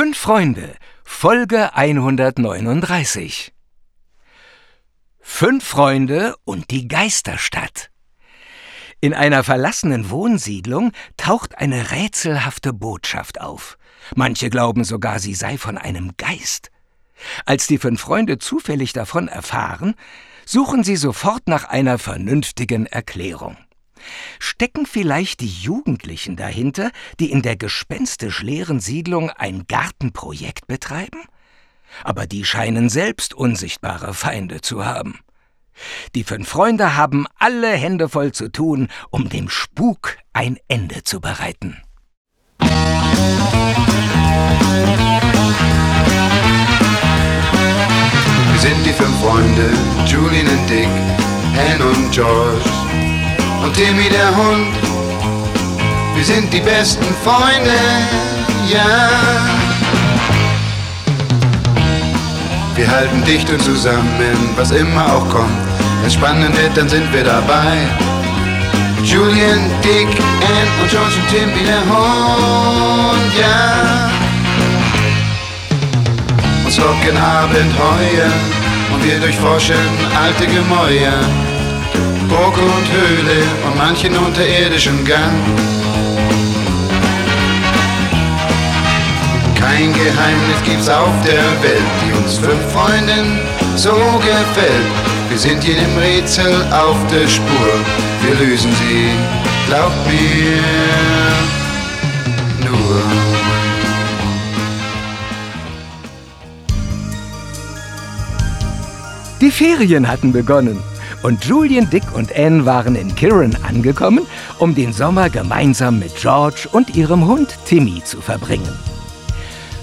Fünf Freunde, Folge 139. Fünf Freunde und die Geisterstadt. In einer verlassenen Wohnsiedlung taucht eine rätselhafte Botschaft auf. Manche glauben sogar, sie sei von einem Geist. Als die fünf Freunde zufällig davon erfahren, suchen sie sofort nach einer vernünftigen Erklärung. Stecken vielleicht die Jugendlichen dahinter, die in der gespenstisch leeren Siedlung ein Gartenprojekt betreiben? Aber die scheinen selbst unsichtbare Feinde zu haben. Die fünf Freunde haben alle Hände voll zu tun, um dem Spuk ein Ende zu bereiten. Wir sind die fünf Freunde, Julian und Dick, Anne und George und Timmy der Hund. Wir sind die besten Freunde, ja. Wir halten dicht und zusammen, was immer auch kommt. Wenn spannend wird, dann sind wir dabei. Julian, Dick, Ann und George und Timmy der Hund, ja. Uns locken Abenteuer und wir durchforschen alte Gemäuer. Burg und Höhle und manchen unterirdischen Gang. Kein Geheimnis gibt's auf der Welt, die uns fünf Freunden so gefällt. Wir sind jedem Rätsel auf der Spur, wir lösen sie, glaubt mir, nur. Die Ferien hatten begonnen und Julian, Dick und Anne waren in Kirin angekommen, um den Sommer gemeinsam mit George und ihrem Hund Timmy zu verbringen.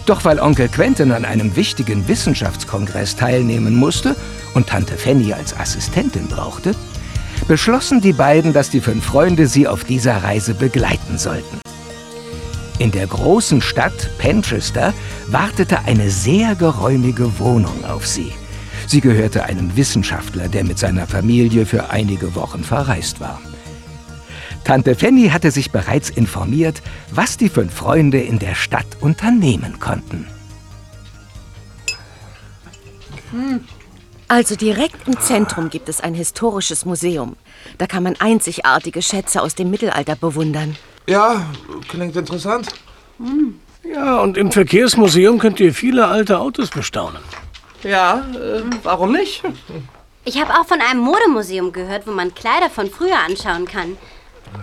Doch weil Onkel Quentin an einem wichtigen Wissenschaftskongress teilnehmen musste und Tante Fanny als Assistentin brauchte, beschlossen die beiden, dass die fünf Freunde sie auf dieser Reise begleiten sollten. In der großen Stadt Penchester wartete eine sehr geräumige Wohnung auf sie. Sie gehörte einem Wissenschaftler, der mit seiner Familie für einige Wochen verreist war. Tante Fanny hatte sich bereits informiert, was die fünf Freunde in der Stadt unternehmen konnten. Also direkt im Zentrum gibt es ein historisches Museum. Da kann man einzigartige Schätze aus dem Mittelalter bewundern. Ja, klingt interessant. Ja, und im Verkehrsmuseum könnt ihr viele alte Autos bestaunen. Ja, äh, warum nicht? Ich habe auch von einem Modemuseum gehört, wo man Kleider von früher anschauen kann.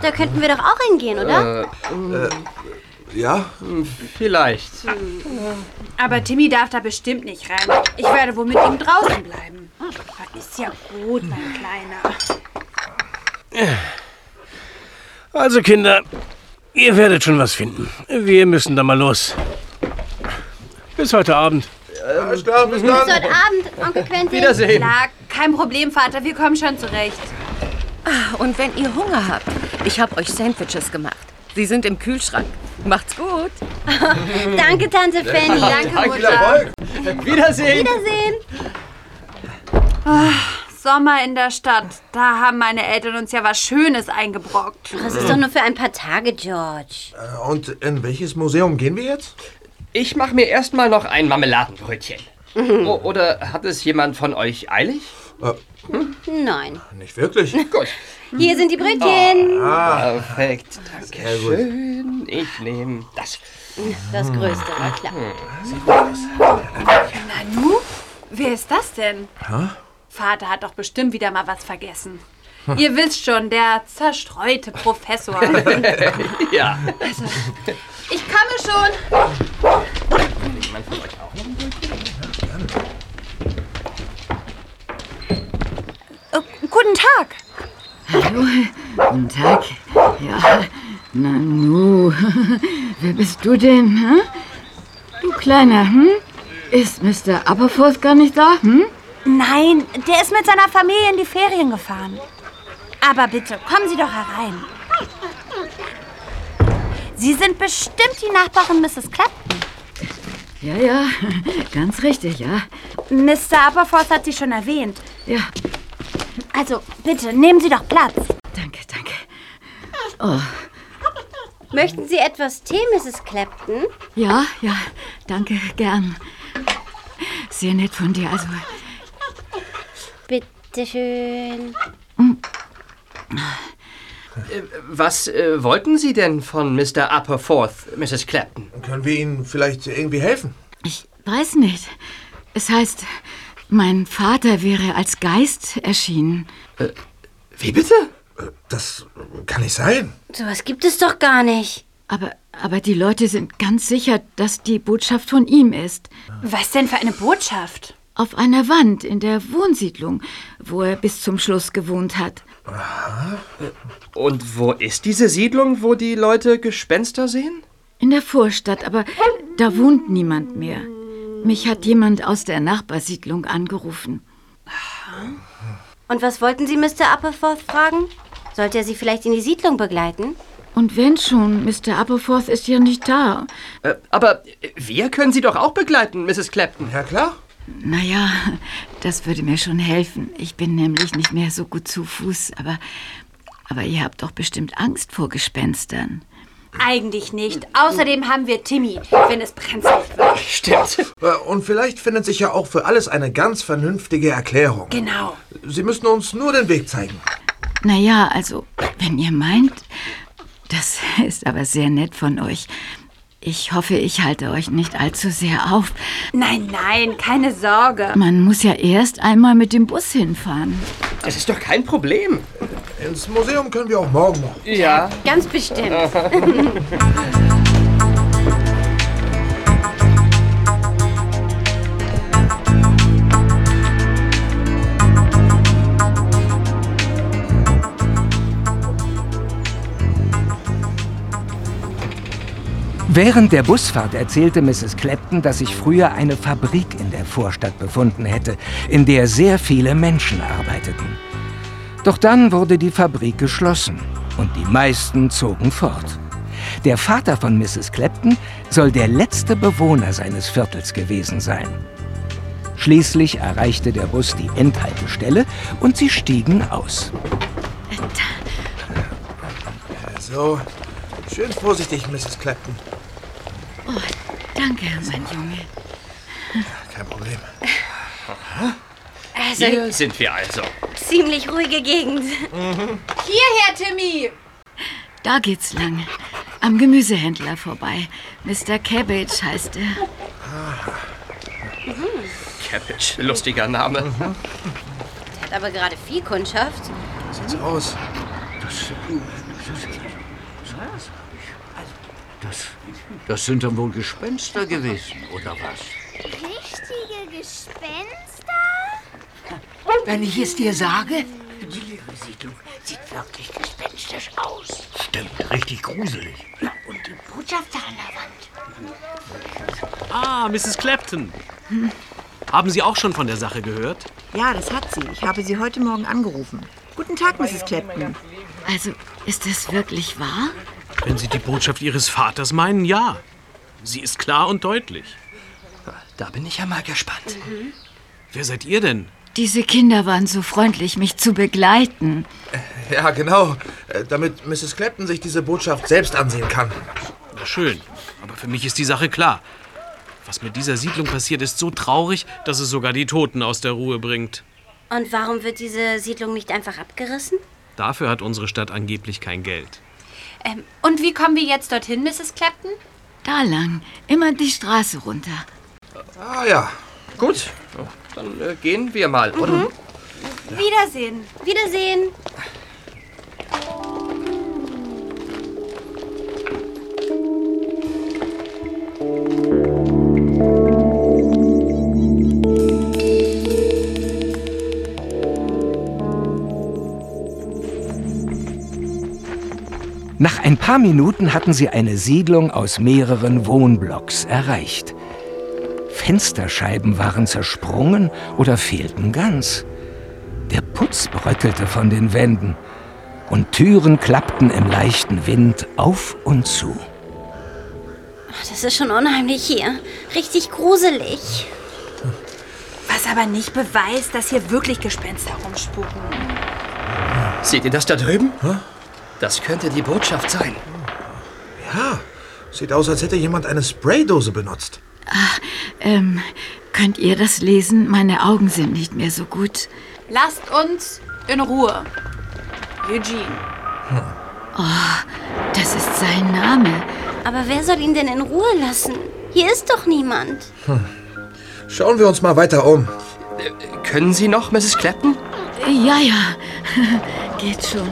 Da könnten wir doch auch hingehen, oder? Ja, Vielleicht. Aber Timmy darf da bestimmt nicht rein. Ich werde wohl mit ihm draußen bleiben. Das ist ja gut, mein Kleiner. Also Kinder, ihr werdet schon was finden. Wir müssen da mal los. Bis heute Abend. Alles klar, bis Bis dann. heute Abend, Onkel Quentin. Wiedersehen. Klar, kein Problem, Vater. Wir kommen schon zurecht. Und wenn ihr Hunger habt, ich habe euch Sandwiches gemacht. Sie sind im Kühlschrank. Macht's gut. Danke, Tante Fanny. Danke, Viel Mutter. Erfolg. Wiedersehen. Wiedersehen. Sommer in der Stadt. Da haben meine Eltern uns ja was Schönes eingebrockt. Das ist doch nur für ein paar Tage, George. Äh, Und in welches Museum gehen wir jetzt? Ich mache mir erstmal noch ein Marmeladenbrötchen. O oder hat es jemand von euch eilig? Nein. Nicht wirklich. Gut. Hier sind die Brötchen. Perfekt. Danke schön. Ich nehme das. Das Größte, war klar. Nanu? Wer ist das denn? Vater hat doch bestimmt wieder mal was vergessen. Ihr wisst schon, der zerstreute Professor. Ja. Ich komme schon. Jemand von euch auch noch ein Brötchen? Äh, guten Tag. Guten Tag. Ja, Nanu. Wer bist du denn, hm? Du Kleiner, hm? Ist Mr. Upperforth gar nicht da, hm? Nein, der ist mit seiner Familie in die Ferien gefahren. Aber bitte, kommen Sie doch herein. Sie sind bestimmt die Nachbarin Mrs. Clapton. Ja, ja, ganz richtig, ja. Mr. Upperforth hat Sie schon erwähnt. Ja, Also, bitte, nehmen Sie doch Platz. danke, danke. Oh, Möchten Sie etwas Tee, Mrs. Clapton? ja, ja, danke, gern. Sehr nett von dir, also. Bitteschön. Was äh, wollten Sie denn von Mr. Upperforth, Mrs. Clapton? Können wir Ihnen vielleicht irgendwie helfen? Ich weiß nicht. Es heißt, mein Vater wäre als Geist erschienen. Wie bitte? Das kann nicht sein. Sowas gibt es doch gar nicht. Aber, aber die Leute sind ganz sicher, dass die Botschaft von ihm ist. Was denn für eine Botschaft? Auf einer Wand in der Wohnsiedlung, wo er bis zum Schluss gewohnt hat. Und wo ist diese Siedlung, wo die Leute Gespenster sehen? In der Vorstadt, aber da wohnt niemand mehr. Mich hat jemand aus der Nachbarsiedlung angerufen. Und was wollten Sie Mr. Upperforth fragen? Sollte er Sie vielleicht in die Siedlung begleiten? Und wenn schon, Mr. Aberforth ist ja nicht da. Äh, aber wir können Sie doch auch begleiten, Mrs. Clapton. Ja, klar. Naja, das würde mir schon helfen. Ich bin nämlich nicht mehr so gut zu Fuß, aber. Aber ihr habt doch bestimmt Angst vor Gespenstern. Eigentlich nicht. Außerdem haben wir Timmy, wenn es brenzlig wird. Stimmt. Äh, Und vielleicht findet sich ja auch für alles eine ganz vernünftige Erklärung. Genau. Sie müssen uns nur den Weg zeigen. Naja, also, wenn ihr meint. Das ist aber sehr nett von euch. Ich hoffe, ich halte euch nicht allzu sehr auf. Nein, nein, keine Sorge. Man muss ja erst einmal mit dem Bus hinfahren. Das ist doch kein Problem. Ins Museum können wir auch morgen noch. Ja. Ganz bestimmt. Während der Busfahrt erzählte Mrs. Clapton, dass sich früher eine Fabrik in der Vorstadt befunden hätte, in der sehr viele Menschen arbeiteten. Doch dann wurde die Fabrik geschlossen und die meisten zogen fort. Der Vater von Mrs. Clapton soll der letzte Bewohner seines Viertels gewesen sein. Schließlich erreichte der Bus die Endhaltestelle und sie stiegen aus. So, schön vorsichtig, Mrs. Clapton. Danke, mein Junge. Kein Problem. Also, Hier sind wir also. ziemlich ruhige Gegend. Hierher, Timmy. Da geht's lang. Am Gemüsehändler vorbei. Mr. Cabbage heißt er. Cabbage, lustiger Name. Hat aber gerade Viehkundschaft. Sieht's aus. Das, das sind dann wohl Gespenster gewesen, oder was? Richtige Gespenster? Wenn ich es dir sage, die leere Siedlung sieht wirklich gespenstisch aus. Stimmt, richtig gruselig. Und die Botschafter an der Wand. Ah, Mrs. Clapton. Haben Sie auch schon von der Sache gehört? Ja, das hat sie. Ich habe sie heute Morgen angerufen. Guten Tag, Mrs. Clapton. Also, ist das wirklich wahr? Wenn Sie die Botschaft Ihres Vaters meinen, ja. Sie ist klar und deutlich. Da bin ich ja mal gespannt. Wer seid ihr denn? Diese Kinder waren so freundlich, mich zu begleiten. Ja, genau. Äh, Damit Mrs. Clapton sich diese Botschaft selbst ansehen kann. Na schön, aber für mich ist die Sache klar. Was mit dieser Siedlung passiert, ist so traurig, dass es sogar die Toten aus der Ruhe bringt. Und warum wird diese Siedlung nicht einfach abgerissen? Dafür hat unsere Stadt angeblich kein Geld. Ähm, und wie kommen wir jetzt dorthin, Mrs. Clapton? Da lang, immer die Straße runter. Ah ja. Gut, dann äh, gehen wir mal, oder? Wiedersehen. Wiedersehen. Nach ein paar Minuten hatten sie eine Siedlung aus mehreren Wohnblocks erreicht. Fensterscheiben waren zersprungen oder fehlten ganz. Der Putz bröckelte von den Wänden und Türen klappten im leichten Wind auf und zu. Das ist schon unheimlich hier. Richtig gruselig. Was aber nicht beweist, dass hier wirklich Gespenster rumspuken. Seht ihr das da drüben? Das könnte die Botschaft sein. Ja, sieht aus, als hätte jemand eine Spraydose benutzt. Ah, ähm, könnt ihr das lesen? Meine Augen sind nicht mehr so gut. Lasst uns in Ruhe. Eugene. Oh, das ist sein Name. Aber wer soll ihn denn in Ruhe lassen? Hier ist doch niemand. Schauen wir uns mal weiter um. Können Sie noch, Mrs. Clapton? Ja, ja. Geht schon.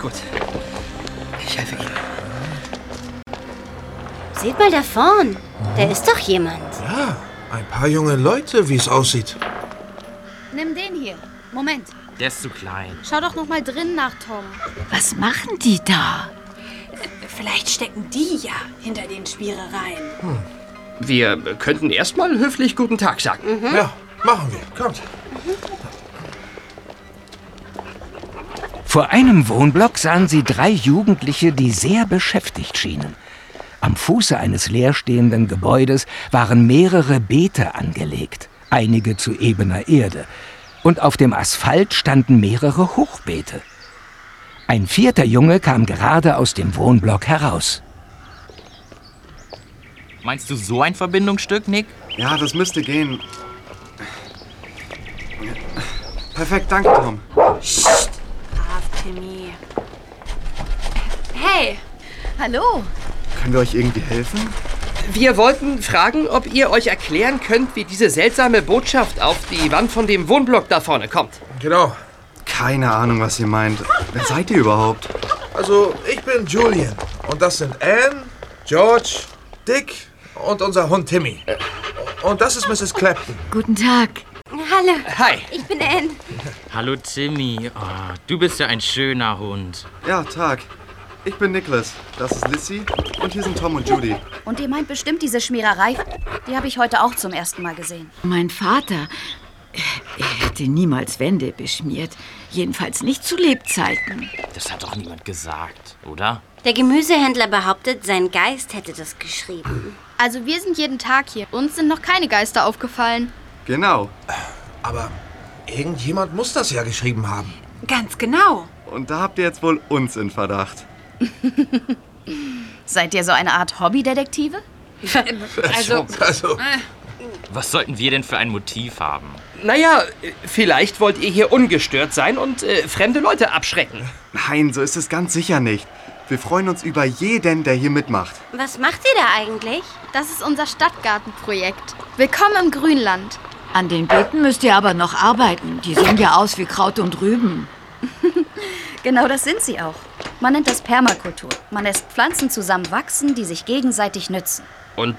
Gut. Ich helfe Ihnen. Seht mal da vorn. Da ist doch jemand. Ja, ein paar junge Leute, wie es aussieht. Nimm den hier. Moment. Der ist zu klein. Schau doch noch mal drin nach Tom. Was machen die da? Vielleicht stecken die ja hinter den Spierereien. Wir könnten erstmal höflich guten Tag sagen. Ja, machen wir. Kommt. Vor einem Wohnblock sahen sie drei Jugendliche, die sehr beschäftigt schienen. Am Fuße eines leerstehenden Gebäudes waren mehrere Beete angelegt, einige zu ebener Erde, und auf dem Asphalt standen mehrere Hochbeete. Ein vierter Junge kam gerade aus dem Wohnblock heraus. Meinst du so ein Verbindungsstück, Nick? Ja, das müsste gehen. Perfekt, danke, Tom. Timmy. Hey. Hallo. Können wir euch irgendwie helfen? Wir wollten fragen, ob ihr euch erklären könnt, wie diese seltsame Botschaft auf die Wand von dem Wohnblock da vorne kommt. Genau. Keine Ahnung, was ihr meint. Wer seid ihr überhaupt? Also, ich bin Julian. Und das sind Anne, George, Dick und unser Hund Timmy. Und das ist Mrs. Clapton. Guten Tag. Hallo. Hi. Ich bin Anne. Hallo Timmy. Oh, du bist ja ein schöner Hund. Ja, Tag. Ich bin Nicholas. Das ist Lissy. Und hier sind Tom und Judy. Und ihr meint bestimmt diese Schmiererei? Die habe ich heute auch zum ersten Mal gesehen. Mein Vater, er hätte niemals Wände beschmiert. Jedenfalls nicht zu Lebzeiten. Das hat doch niemand gesagt, oder? Der Gemüsehändler behauptet, sein Geist hätte das geschrieben. Also wir sind jeden Tag hier. Uns sind noch keine Geister aufgefallen. Genau. Aber irgendjemand muss das ja geschrieben haben. Ganz genau. Und da habt ihr jetzt wohl uns in Verdacht. Seid ihr so eine Art Hobbydetektive? Also, also. Was sollten wir denn für ein Motiv haben? Naja, vielleicht wollt ihr hier ungestört sein und äh, fremde Leute abschrecken. Nein, so ist es ganz sicher nicht. Wir freuen uns über jeden, der hier mitmacht. Was macht ihr da eigentlich? Das ist unser Stadtgartenprojekt. Willkommen im Grünland. An den Beeten müsst ihr aber noch arbeiten. Die sehen ja aus wie Kraut und Rüben. Genau das sind sie auch. Man nennt das Permakultur. Man lässt Pflanzen zusammen wachsen, die sich gegenseitig nützen. Und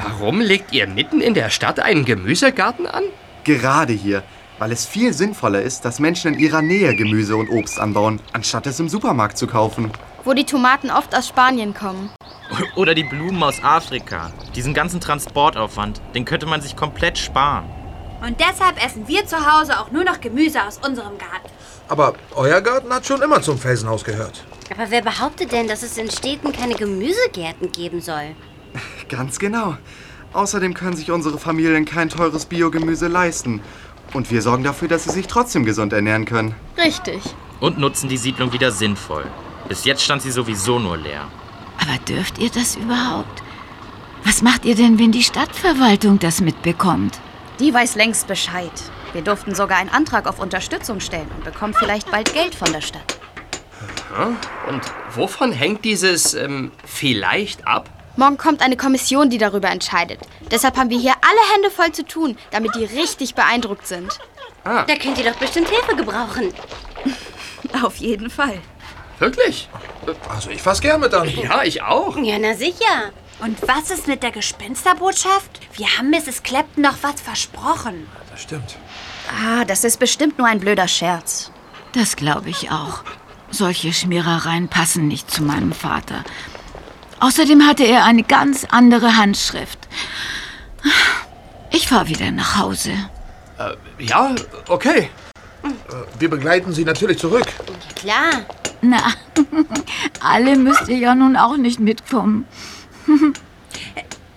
warum legt ihr mitten in der Stadt einen Gemüsegarten an? Gerade hier, weil es viel sinnvoller ist, dass Menschen in ihrer Nähe Gemüse und Obst anbauen, anstatt es im Supermarkt zu kaufen. Wo die Tomaten oft aus Spanien kommen. Oder die Blumen aus Afrika. Diesen ganzen Transportaufwand, den könnte man sich komplett sparen. Und deshalb essen wir zu Hause auch nur noch Gemüse aus unserem Garten. Aber euer Garten hat schon immer zum Felsenhaus gehört. Aber wer behauptet denn, dass es in Städten keine Gemüsegärten geben soll? Ganz genau. Außerdem können sich unsere Familien kein teures Biogemüse leisten. Und wir sorgen dafür, dass sie sich trotzdem gesund ernähren können. Richtig. Und nutzen die Siedlung wieder sinnvoll. Bis jetzt stand sie sowieso nur leer. Aber dürft ihr das überhaupt? Was macht ihr denn, wenn die Stadtverwaltung das mitbekommt? Die weiß längst Bescheid. Wir durften sogar einen Antrag auf Unterstützung stellen und bekommen vielleicht bald Geld von der Stadt. Und wovon hängt dieses ähm, vielleicht ab? Morgen kommt eine Kommission, die darüber entscheidet. Deshalb haben wir hier alle Hände voll zu tun, damit die richtig beeindruckt sind. Ah. Da könnt ihr doch bestimmt Hilfe gebrauchen. Auf jeden Fall. Wirklich? Also ich fass gern mit an. Ja, ich auch. Ja, na sicher. Und was ist mit der Gespensterbotschaft? Wir haben Mrs. Clapton noch was versprochen. Das stimmt. Ah, das ist bestimmt nur ein blöder Scherz. Das glaube ich auch. Solche Schmierereien passen nicht zu meinem Vater. Außerdem hatte er eine ganz andere Handschrift. Ich fahre wieder nach Hause. Äh, ja, okay. Äh, Wir begleiten Sie natürlich zurück. Klar. Na, alle müsst ihr ja nun auch nicht mitkommen.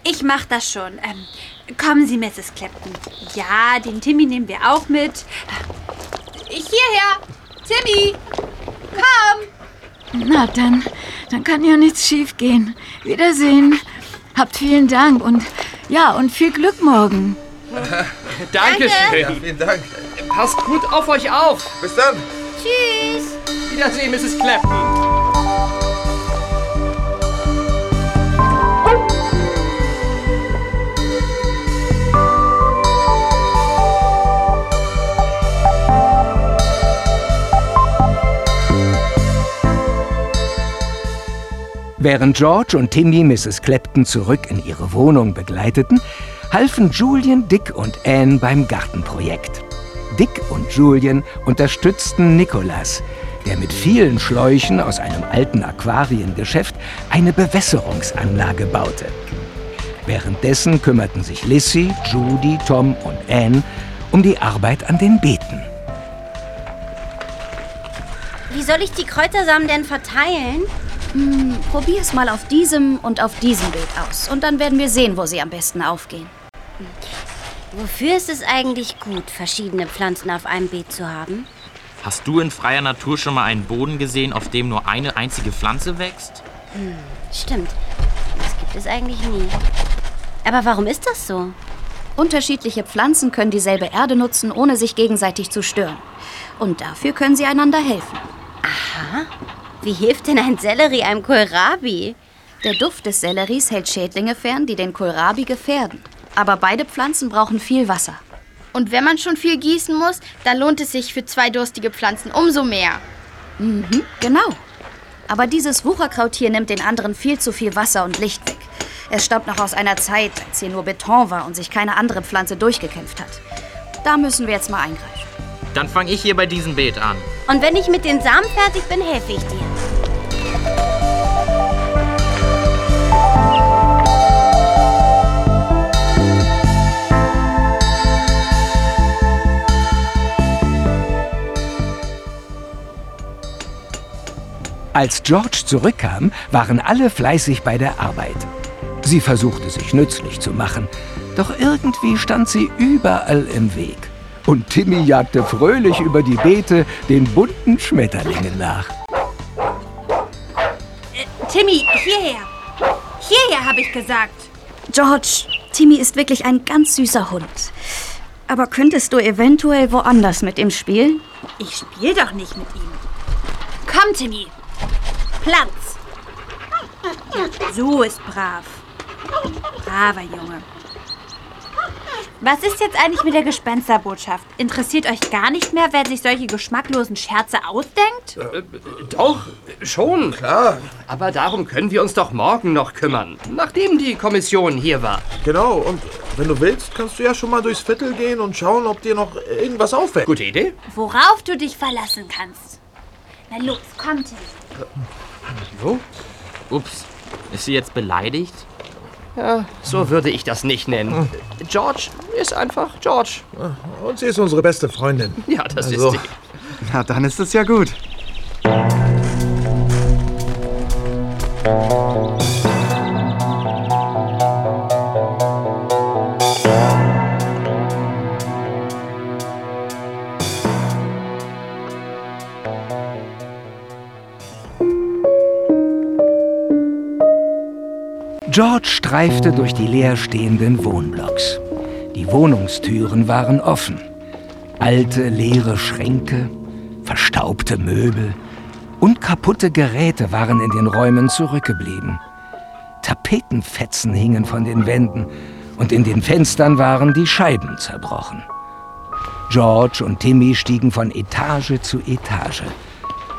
Ich mach das schon. Ähm, kommen Sie, Mrs. Clapton. Ja, den Timmy nehmen wir auch mit. Ich hierher. Timmy, komm. Na, dann, dann kann ja nichts schiefgehen. Wiedersehen. Habt vielen Dank und Ja, und viel Glück morgen. Dankeschön. Ja, vielen Dank. Passt gut auf euch auf. Bis dann. Tschüss. Wiedersehen, Mrs. Clapton. Während George und Timmy Mrs. Clapton zurück in ihre Wohnung begleiteten, halfen Julian, Dick und Anne beim Gartenprojekt. Dick und Julian unterstützten Nicholas, der mit vielen Schläuchen aus einem alten Aquariengeschäft eine Bewässerungsanlage baute. Währenddessen kümmerten sich Lissy, Judy, Tom und Anne um die Arbeit an den Beeten. Wie soll ich die Kräutersamen denn verteilen? Hm, probier's mal auf diesem und auf diesem Bild aus. Und dann werden wir sehen, wo sie am besten aufgehen. Wofür ist es eigentlich gut, verschiedene Pflanzen auf einem Beet zu haben? Hast du in freier Natur schon mal einen Boden gesehen, auf dem nur eine einzige Pflanze wächst? Hm, stimmt. Das gibt es eigentlich nie. Aber warum ist das so? Unterschiedliche Pflanzen können dieselbe Erde nutzen, ohne sich gegenseitig zu stören. Und dafür können sie einander helfen. Aha. Wie hilft denn ein Sellerie einem Kohlrabi? Der Duft des Selleries hält Schädlinge fern, die den Kohlrabi gefährden. Aber beide Pflanzen brauchen viel Wasser. Und wenn man schon viel gießen muss, dann lohnt es sich für zwei durstige Pflanzen umso mehr. Mhm, genau. Aber dieses Wucherkraut hier nimmt den anderen viel zu viel Wasser und Licht weg. Es stammt noch aus einer Zeit, als hier nur Beton war und sich keine andere Pflanze durchgekämpft hat. Da müssen wir jetzt mal eingreifen. Dann fange ich hier bei diesem Beet an. Und wenn ich mit den Samen fertig bin, helfe ich dir. Als George zurückkam, waren alle fleißig bei der Arbeit. Sie versuchte sich nützlich zu machen, doch irgendwie stand sie überall im Weg. Und Timmy jagte fröhlich über die Beete den bunten Schmetterlingen nach. Timmy, hierher. Hierher, habe ich gesagt. George, Timmy ist wirklich ein ganz süßer Hund. Aber könntest du eventuell woanders mit ihm spielen? Ich spiele doch nicht mit ihm. Komm, Timmy. Platz. So ist brav. Braver Junge. Was ist jetzt eigentlich mit der Gespensterbotschaft? Interessiert euch gar nicht mehr, wer sich solche geschmacklosen Scherze ausdenkt? Äh, doch, schon. Klar. Aber darum können wir uns doch morgen noch kümmern, nachdem die Kommission hier war. Genau, und wenn du willst, kannst du ja schon mal durchs Viertel gehen und schauen, ob dir noch irgendwas auffällt. Gute Idee. Worauf du dich verlassen kannst. Na los, komm, Timmy. Wo? Ups, ist sie jetzt beleidigt? Ja, so würde ich das nicht nennen. George ist einfach George. Und sie ist unsere beste Freundin. Ja, das Also. ist sie. Na, dann ist es ja gut. George streifte durch die leerstehenden Wohnblocks. Die Wohnungstüren waren offen. Alte, leere Schränke, verstaubte Möbel und kaputte Geräte waren in den Räumen zurückgeblieben. Tapetenfetzen hingen von den Wänden und in den Fenstern waren die Scheiben zerbrochen. George und Timmy stiegen von Etage zu Etage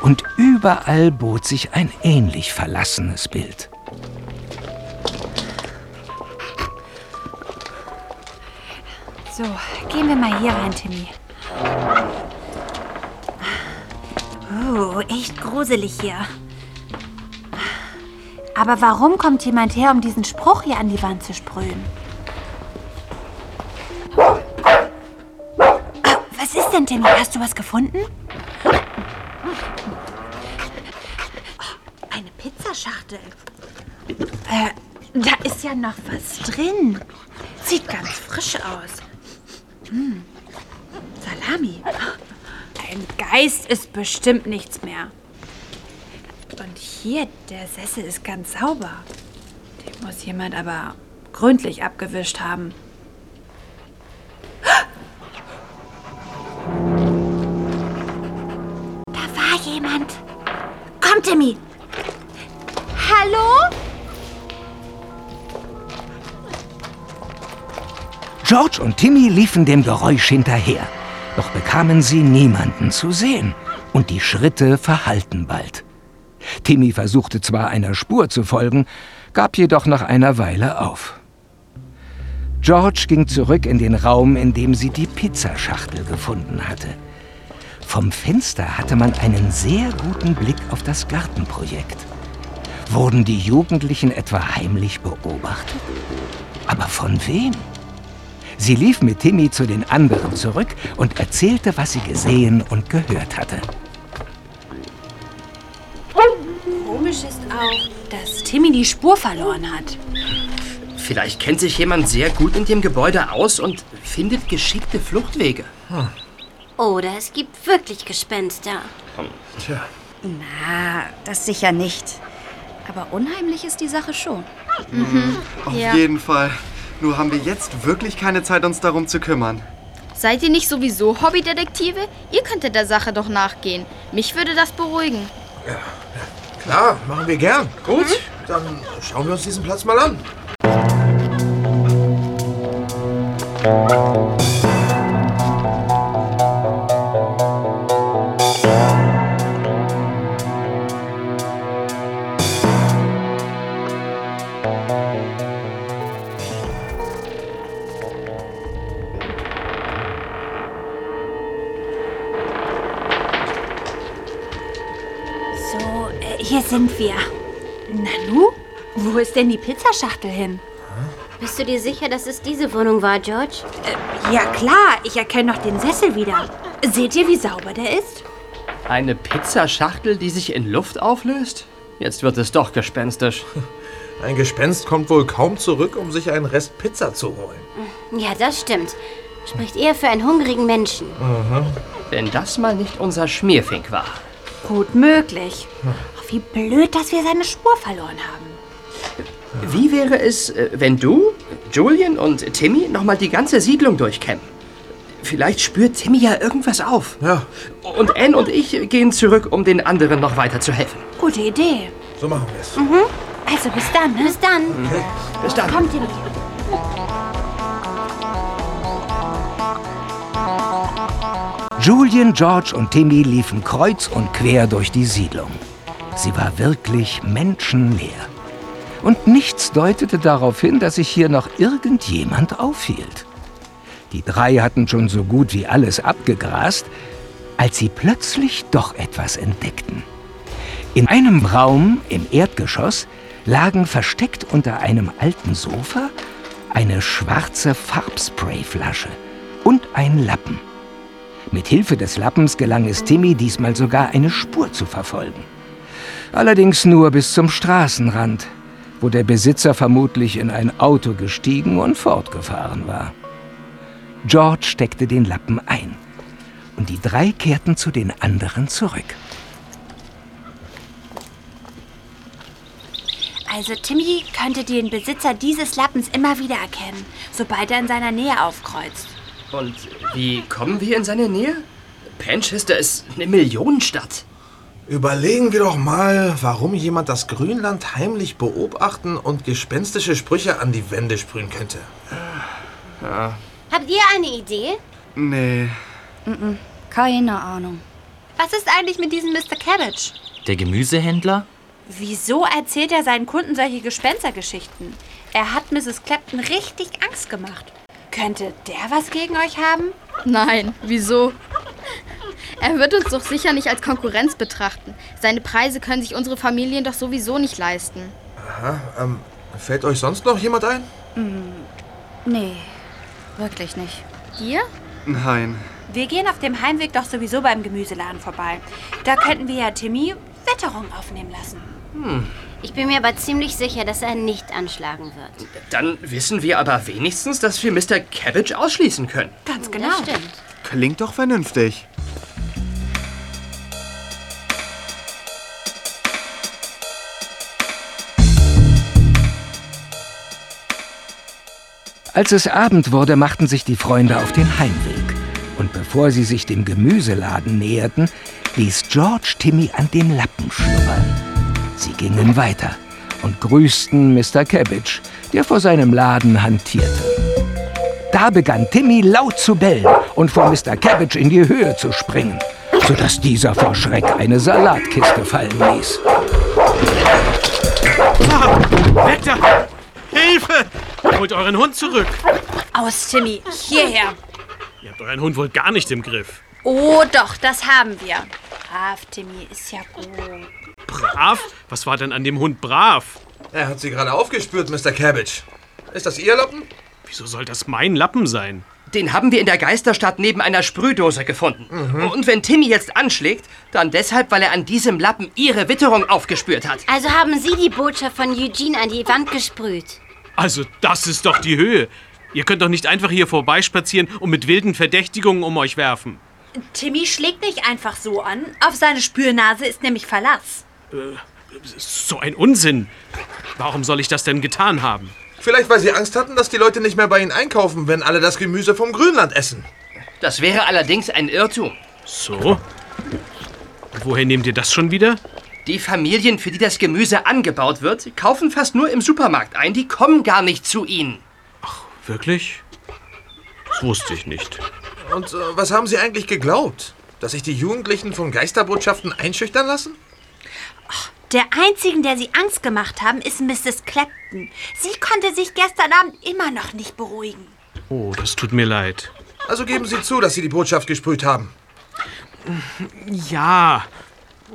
und überall bot sich ein ähnlich verlassenes Bild. So, gehen wir mal hier rein, Timmy. Oh, echt gruselig hier. Aber warum kommt jemand her, um diesen Spruch hier an die Wand zu sprühen? Was ist denn, Timmy? Hast du was gefunden? Eine Pizzaschachtel. Äh, da ist ja noch was drin. Sieht ganz frisch aus. Hm. Salami. Ein Geist ist bestimmt nichts mehr. Und hier, der Sessel ist ganz sauber. Den muss jemand aber gründlich abgewischt haben. Da war jemand. Komm, Timmy. George und Timmy liefen dem Geräusch hinterher, doch bekamen sie niemanden zu sehen und die Schritte verhallten bald. Timmy versuchte zwar einer Spur zu folgen, gab jedoch nach einer Weile auf. George ging zurück in den Raum, in dem sie die Pizzaschachtel gefunden hatte. Vom Fenster hatte man einen sehr guten Blick auf das Gartenprojekt. Wurden die Jugendlichen etwa heimlich beobachtet? Aber von wem? Sie lief mit Timmy zu den anderen zurück und erzählte, was sie gesehen und gehört hatte. Komisch ist auch, dass Timmy die Spur verloren hat. Vielleicht kennt sich jemand sehr gut in dem Gebäude aus und findet geschickte Fluchtwege. Oder es gibt wirklich Gespenster. Tja. Na, das sicher nicht. Aber unheimlich ist die Sache schon. Mhm. Auf Ja. jeden Fall. Nur haben wir jetzt wirklich keine Zeit, uns darum zu kümmern. Seid ihr nicht sowieso Hobbydetektive? Ihr könntet der Sache doch nachgehen. Mich würde das beruhigen. Klar, machen wir gern. Gut. Dann schauen wir uns diesen Platz mal an. Sind wir. Nanu? Wo ist denn die Pizzaschachtel hin? Bist du dir sicher, dass es diese Wohnung war, George? Äh, ja klar, ich erkenne noch den Sessel wieder. Seht ihr, wie sauber der ist? Eine Pizzaschachtel, die sich in Luft auflöst? Jetzt wird es doch gespenstisch. Ein Gespenst kommt wohl kaum zurück, um sich einen Rest Pizza zu holen. Ja, das stimmt. Spricht eher für einen hungrigen Menschen. Wenn das mal nicht unser Schmierfink war. Gut möglich. Wie blöd, dass wir seine Spur verloren haben. Wie wäre es, äh, wenn du, Julian und Timmy nochmal die ganze Siedlung durchkämmen? Vielleicht spürt Timmy ja irgendwas auf. Ja. Und Anne und ich gehen zurück, um den anderen noch weiter zu helfen. Gute Idee. So machen wir es. Mhm. Also bis dann, ne? Bis dann. Bis dann. Kommt, Timmy. Julian, George und Timmy liefen kreuz und quer durch die Siedlung. Sie war wirklich menschenleer. Und nichts deutete darauf hin, dass sich hier noch irgendjemand aufhielt. Die drei hatten schon so gut wie alles abgegrast, als sie plötzlich doch etwas entdeckten. In einem Raum im Erdgeschoss lagen versteckt unter einem alten Sofa eine schwarze Farbsprayflasche und ein Lappen. Mit Hilfe des Lappens gelang es Timmy diesmal sogar eine Spur zu verfolgen. Allerdings nur bis zum Straßenrand, wo der Besitzer vermutlich in ein Auto gestiegen und fortgefahren war. George steckte den Lappen ein und die drei kehrten zu den anderen zurück. Also Timmy könnte den Besitzer dieses Lappens immer wieder erkennen, sobald er in seiner Nähe aufkreuzt. Und wie kommen wir in seine Nähe? Manchester ist eine Millionenstadt. Überlegen wir doch mal, warum jemand das Grünland heimlich beobachten und gespenstische Sprüche an die Wände sprühen könnte. Ja. Habt ihr eine Idee? Nee. Mm-mm, keine Ahnung. Was ist eigentlich mit diesem Mr. Cabbage? Der Gemüsehändler? Wieso erzählt er seinen Kunden solche Gespenstergeschichten? Er hat Mrs. Clapton richtig Angst gemacht. Könnte der was gegen euch haben? Nein, wieso? Er wird uns doch sicher nicht als Konkurrenz betrachten. Seine Preise können sich unsere Familien doch sowieso nicht leisten. Aha, ähm, fällt euch sonst noch jemand ein? Mm, nee, wirklich nicht. Ihr? Nein. Wir gehen auf dem Heimweg doch sowieso beim Gemüseladen vorbei. Da könnten wir ja Timmy Wetterung aufnehmen lassen. Hm. Ich bin mir aber ziemlich sicher, dass er nicht anschlagen wird. Dann wissen wir aber wenigstens, dass wir Mr. Cabbage ausschließen können. Ganz genau. Das stimmt. Klingt doch vernünftig. Als es Abend wurde, machten sich die Freunde auf den Heimweg. Und bevor sie sich dem Gemüseladen näherten, ließ George Timmy an den Lappen schnuppern. Sie gingen weiter und grüßten Mr. Cabbage, der vor seinem Laden hantierte. Da begann Timmy laut zu bellen und vor Mr. Cabbage in die Höhe zu springen, sodass dieser vor Schreck eine Salatkiste fallen ließ. Ah, weg da! Hilfe! Holt euren Hund zurück! Aus, Timmy, hierher. Ihr habt euren Hund wohl gar nicht im Griff. Oh doch, das haben wir. Brav, Timmy, ist ja gut. Brav? Was war denn an dem Hund brav? Er hat sie gerade aufgespürt, Mr. Cabbage. Ist das Ihr Lappen? Wieso soll das mein Lappen sein? Den haben wir in der Geisterstadt neben einer Sprühdose gefunden. Mhm. Und wenn Timmy jetzt anschlägt, dann deshalb, weil er an diesem Lappen ihre Witterung aufgespürt hat. Also haben Sie die Botschaft von Eugene an die Wand gesprüht. Also, das ist doch die Höhe. Ihr könnt doch nicht einfach hier vorbeispazieren und mit wilden Verdächtigungen um euch werfen. Timmy schlägt nicht einfach so an. Auf seine Spürnase ist nämlich Verlass. Äh, so ein Unsinn. Warum soll ich das denn getan haben? Vielleicht, weil Sie Angst hatten, dass die Leute nicht mehr bei Ihnen einkaufen, wenn alle das Gemüse vom Grünland essen. Das wäre allerdings ein Irrtum. So? Und woher nehmt ihr das schon wieder? Die Familien, für die das Gemüse angebaut wird, kaufen fast nur im Supermarkt ein. Die kommen gar nicht zu ihnen. Wirklich? Das wusste ich nicht. Und äh, was haben Sie eigentlich geglaubt? Dass sich die Jugendlichen von Geisterbotschaften einschüchtern lassen? Der Einzigen, der sie Angst gemacht haben, ist Mrs. Clapton. Sie konnte sich gestern Abend immer noch nicht beruhigen. Oh, das tut mir leid. Also geben Sie zu, dass Sie die Botschaft gesprüht haben. Ja.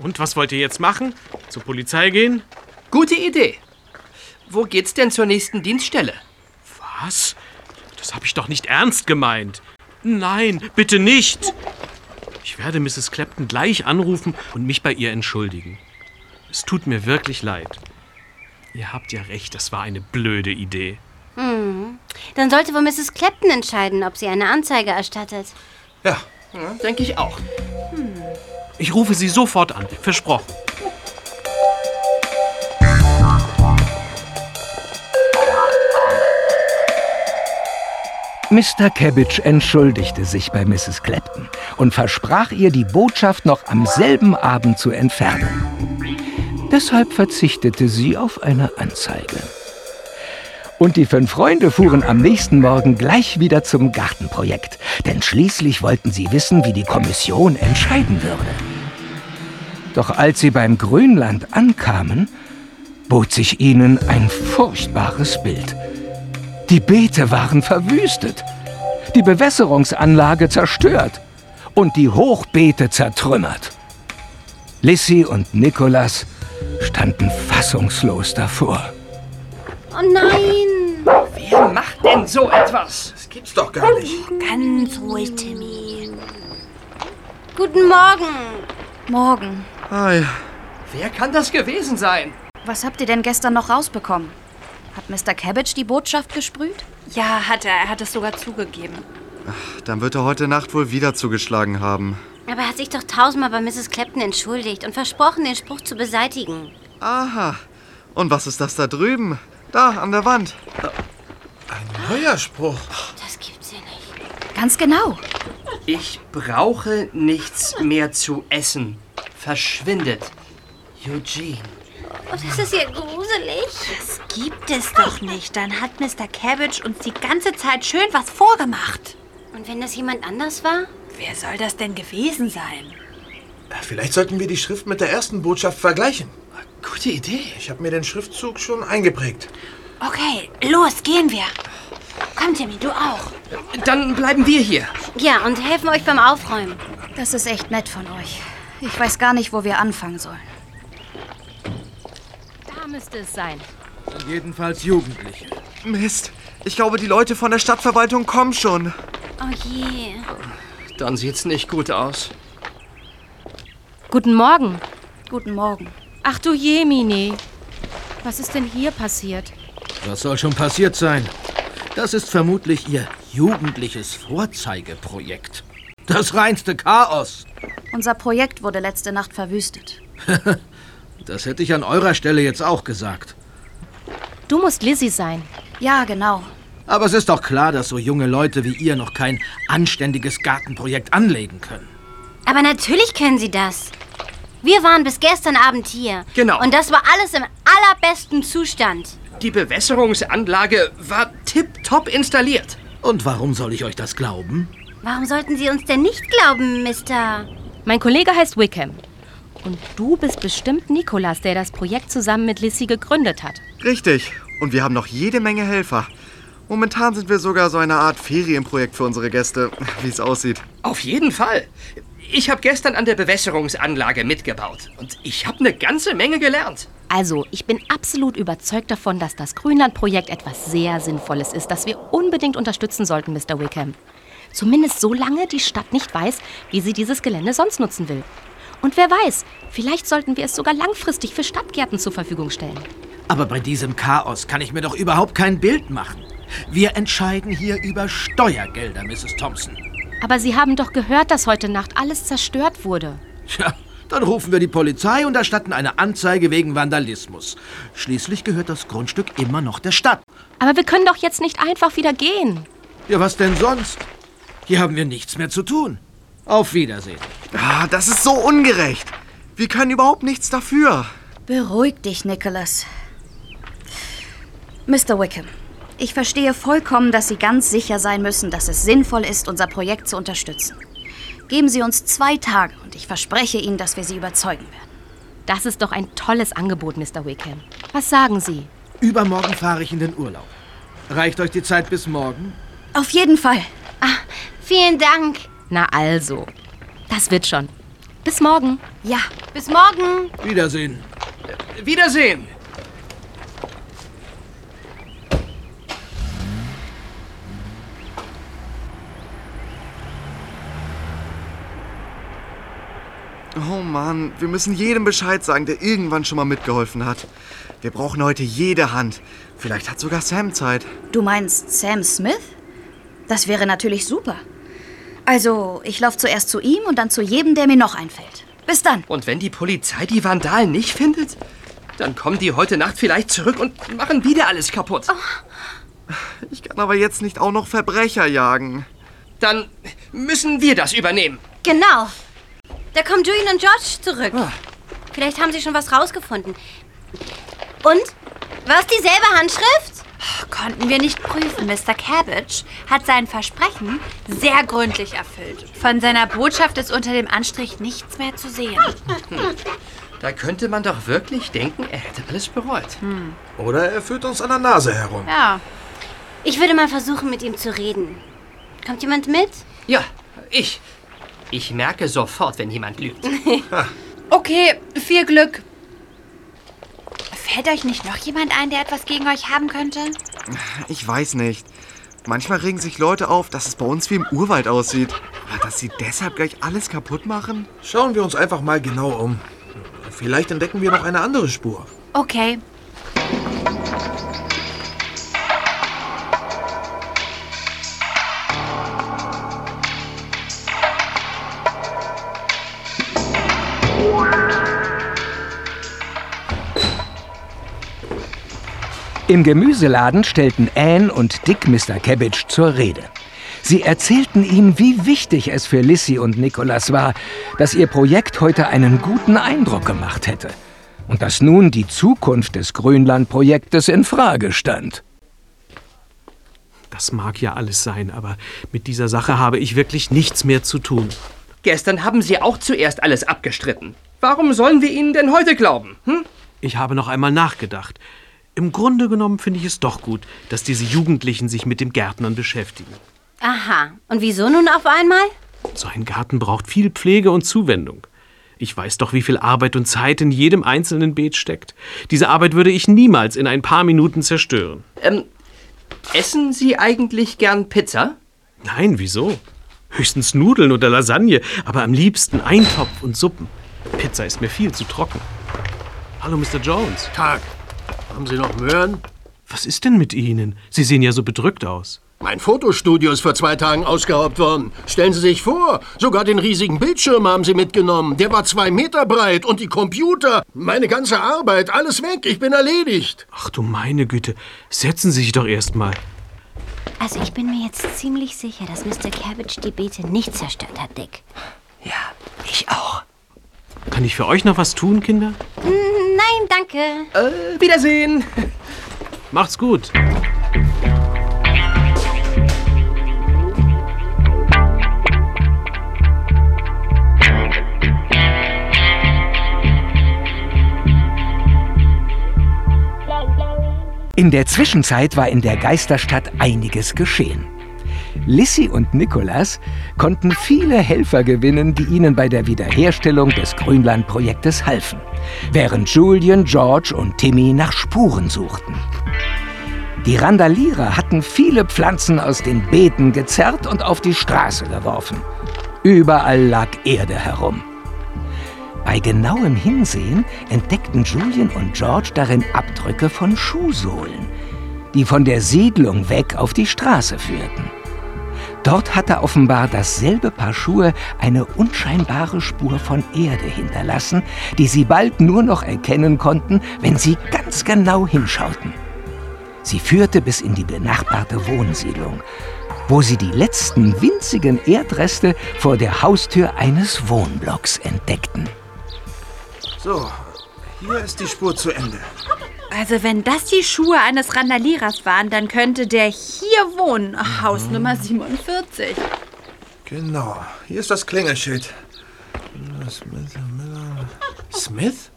Und was wollt ihr jetzt machen? Zur Polizei gehen? Gute Idee. Wo geht's denn zur nächsten Dienststelle? Was? Das habe ich doch nicht ernst gemeint. Nein, bitte nicht. Ich werde Mrs. Clapton gleich anrufen und mich bei ihr entschuldigen. Es tut mir wirklich leid. Ihr habt ja recht, das war eine blöde Idee. Hm. Dann sollte wohl Mrs. Clapton entscheiden, ob sie eine Anzeige erstattet. Ja, ja denke ich auch. Ich rufe sie sofort an, versprochen. Mr. Cabbage entschuldigte sich bei Mrs. Clapton und versprach ihr, die Botschaft noch am selben Abend zu entfernen. Deshalb verzichtete sie auf eine Anzeige. Und die fünf Freunde fuhren am nächsten Morgen gleich wieder zum Gartenprojekt, denn schließlich wollten sie wissen, wie die Kommission entscheiden würde. Doch als sie beim Grünland ankamen, bot sich ihnen ein furchtbares Bild. Die Beete waren verwüstet, die Bewässerungsanlage zerstört und die Hochbeete zertrümmert. Lissy und Nicholas standen fassungslos davor. Oh nein! Wer macht denn so etwas? Das gibt's doch gar nicht. Ganz ruhig, Timmy. Guten Morgen. Morgen. Hi. Wer kann das gewesen sein? Was habt ihr denn gestern noch rausbekommen? Hat Mr. Cabbage die Botschaft gesprüht? Ja, hat er. Er hat es sogar zugegeben. Dann wird er heute Nacht wohl wieder zugeschlagen haben. Aber er hat sich doch tausendmal bei Mrs. Clapton entschuldigt und versprochen, den Spruch zu beseitigen. Aha. Und was ist das da drüben? Da, an der Wand. Ein neuer Spruch. Das gibt's ja nicht. Ganz genau. Ich brauche nichts mehr zu essen. Verschwindet. Eugene. Das ist ja gruselig. Das gibt es doch nicht. Dann hat Mr. Cabbage uns die ganze Zeit schön was vorgemacht. Und wenn das jemand anders war? Wer soll das denn gewesen sein? Vielleicht sollten wir die Schrift mit der ersten Botschaft vergleichen. Gute Idee. Ich habe mir den Schriftzug schon eingeprägt. Okay, los, gehen wir. Komm, Timmy, du auch. Dann bleiben wir hier. Ja, und helfen euch beim Aufräumen. Das ist echt nett von euch. Ich weiß gar nicht, wo wir anfangen sollen. Müsste es sein. Jedenfalls Jugendliche. Mist. Ich glaube, die Leute von der Stadtverwaltung kommen schon. Oh je. Dann sieht's nicht gut aus. Guten Morgen. Guten Morgen. Ach du Jemine. Was ist denn hier passiert? Was soll schon passiert sein? Das ist vermutlich Ihr jugendliches Vorzeigeprojekt. Das reinste Chaos. Unser Projekt wurde letzte Nacht verwüstet. das hätte ich an eurer Stelle jetzt auch gesagt. Du musst Lizzie sein. Ja, genau. Aber es ist doch klar, dass so junge Leute wie ihr noch kein anständiges Gartenprojekt anlegen können. Aber natürlich können sie das. Wir waren bis gestern Abend hier. Genau. Und das war alles im allerbesten Zustand. Die Bewässerungsanlage war tipptopp installiert. Und warum soll ich euch das glauben? Warum sollten Sie uns denn nicht glauben, Mister? Mein Kollege heißt Wickham. Und du bist bestimmt Nikolas, der das Projekt zusammen mit Lissy gegründet hat. Richtig. Und wir haben noch jede Menge Helfer. Momentan sind wir sogar so eine Art Ferienprojekt für unsere Gäste, wie es aussieht. Auf jeden Fall. Ich habe gestern an der Bewässerungsanlage mitgebaut. Und ich habe eine ganze Menge gelernt. Also, ich bin absolut überzeugt davon, dass das Grünlandprojekt etwas sehr Sinnvolles ist, das wir unbedingt unterstützen sollten, Mr. Wickham. Zumindest solange die Stadt nicht weiß, wie sie dieses Gelände sonst nutzen will. Und wer weiß, vielleicht sollten wir es sogar langfristig für Stadtgärten zur Verfügung stellen. Aber bei diesem Chaos kann ich mir doch überhaupt kein Bild machen. Wir entscheiden hier über Steuergelder, Mrs. Thompson. Aber Sie haben doch gehört, dass heute Nacht alles zerstört wurde. Tja, dann rufen wir die Polizei und erstatten eine Anzeige wegen Vandalismus. Schließlich gehört das Grundstück immer noch der Stadt. Aber wir können doch jetzt nicht einfach wieder gehen. Ja, was denn sonst? Hier haben wir nichts mehr zu tun. Auf Wiedersehen. Ah, das ist so ungerecht. Wir können überhaupt nichts dafür. Beruhig dich, Nicholas. Mr. Wickham, ich verstehe vollkommen, dass Sie ganz sicher sein müssen, dass es sinnvoll ist, unser Projekt zu unterstützen. Geben Sie uns zwei Tage und ich verspreche Ihnen, dass wir Sie überzeugen werden. Das ist doch ein tolles Angebot, Mr. Wickham. Was sagen Sie? Übermorgen fahre ich in den Urlaub. Reicht euch die Zeit bis morgen? Auf jeden Fall. Ah, vielen Dank. Na also, das wird schon. Bis morgen. Ja, bis morgen. Wiedersehen. Wiedersehen. Oh Mann, wir müssen jedem Bescheid sagen, der irgendwann schon mal mitgeholfen hat. Wir brauchen heute jede Hand. Vielleicht hat sogar Sam Zeit. Du meinst Sam Smith? Das wäre natürlich super. Also, ich laufe zuerst zu ihm und dann zu jedem, der mir noch einfällt. Bis dann. Und wenn die Polizei die Vandalen nicht findet, dann kommen die heute Nacht vielleicht zurück und machen wieder alles kaputt. Oh. Ich kann aber jetzt nicht auch noch Verbrecher jagen. Dann müssen wir das übernehmen. Genau. Da kommen Julian und George zurück. Ah. Vielleicht haben sie schon was rausgefunden. Und? War es dieselbe Handschrift? Konnten wir nicht prüfen. Mr. Cabbage hat sein Versprechen sehr gründlich erfüllt. Von seiner Botschaft ist unter dem Anstrich nichts mehr zu sehen. Hm. Da könnte man doch wirklich denken, er hätte alles bereut. Hm. Oder er führt uns an der Nase herum. Ja. Ich würde mal versuchen, mit ihm zu reden. Kommt jemand mit? Ja, ich. Ich merke sofort, wenn jemand lügt. okay, viel Glück. Fällt euch nicht noch jemand ein, der etwas gegen euch haben könnte? Ich weiß nicht. Manchmal regen sich Leute auf, dass es bei uns wie im Urwald aussieht. Aber dass sie deshalb gleich alles kaputt machen? Schauen wir uns einfach mal genau um. Vielleicht entdecken wir noch eine andere Spur. Okay. Im Gemüseladen stellten Anne und Dick Mr. Cabbage zur Rede. Sie erzählten ihm, wie wichtig es für Lissy und Nicholas war, dass ihr Projekt heute einen guten Eindruck gemacht hätte. Und dass nun die Zukunft des Grünlandprojektes in Frage stand. Das mag ja alles sein, aber mit dieser Sache habe ich wirklich nichts mehr zu tun. Gestern haben Sie auch zuerst alles abgestritten. Warum sollen wir Ihnen denn heute glauben? Hm? Ich habe noch einmal nachgedacht. Im Grunde genommen finde ich es doch gut, dass diese Jugendlichen sich mit dem Gärtnern beschäftigen. Aha. Und wieso nun auf einmal? So ein Garten braucht viel Pflege und Zuwendung. Ich weiß doch, wie viel Arbeit und Zeit in jedem einzelnen Beet steckt. Diese Arbeit würde ich niemals in ein paar Minuten zerstören. Ähm, essen Sie eigentlich gern Pizza? Nein, wieso? Höchstens Nudeln oder Lasagne, aber am liebsten Eintopf und Suppen. Pizza ist mir viel zu trocken. Hallo, Mr. Jones. Tag. Haben Sie noch Möhren? Was ist denn mit Ihnen? Sie sehen ja so bedrückt aus. Mein Fotostudio ist vor zwei Tagen ausgeraubt worden. Stellen Sie sich vor, sogar den riesigen Bildschirm haben Sie mitgenommen. Der war zwei Meter breit und die Computer. Meine ganze Arbeit, alles weg. Ich bin erledigt. Ach du meine Güte. Setzen Sie sich doch erst mal. Also ich bin mir jetzt ziemlich sicher, dass Mr. Cabbage die Beete nicht zerstört hat, Dick. Ich auch. Kann ich für euch noch was tun, Kinder? Mm, Nein, danke. Äh, Wiedersehen. Macht's gut. In der Zwischenzeit war in der Geisterstadt einiges geschehen. Lissy und Nicholas konnten viele Helfer gewinnen, die ihnen bei der Wiederherstellung des Grünlandprojektes halfen, während Julian, George und Timmy nach Spuren suchten. Die Randalierer hatten viele Pflanzen aus den Beeten gezerrt und auf die Straße geworfen. Überall lag Erde herum. Bei genauem Hinsehen entdeckten Julian und George darin Abdrücke von Schuhsohlen, die von der Siedlung weg auf die Straße führten. Dort hatte offenbar dasselbe Paar Schuhe eine unscheinbare Spur von Erde hinterlassen, die sie bald nur noch erkennen konnten, wenn sie ganz genau hinschauten. Sie führte bis in die benachbarte Wohnsiedlung, wo sie die letzten winzigen Erdreste vor der Haustür eines Wohnblocks entdeckten. So, hier ist die Spur zu Ende. Also wenn das die Schuhe eines Randalierers waren, dann könnte der hier wohnen. Haus Nummer 47. Genau, hier ist das Klingelschild. Smith?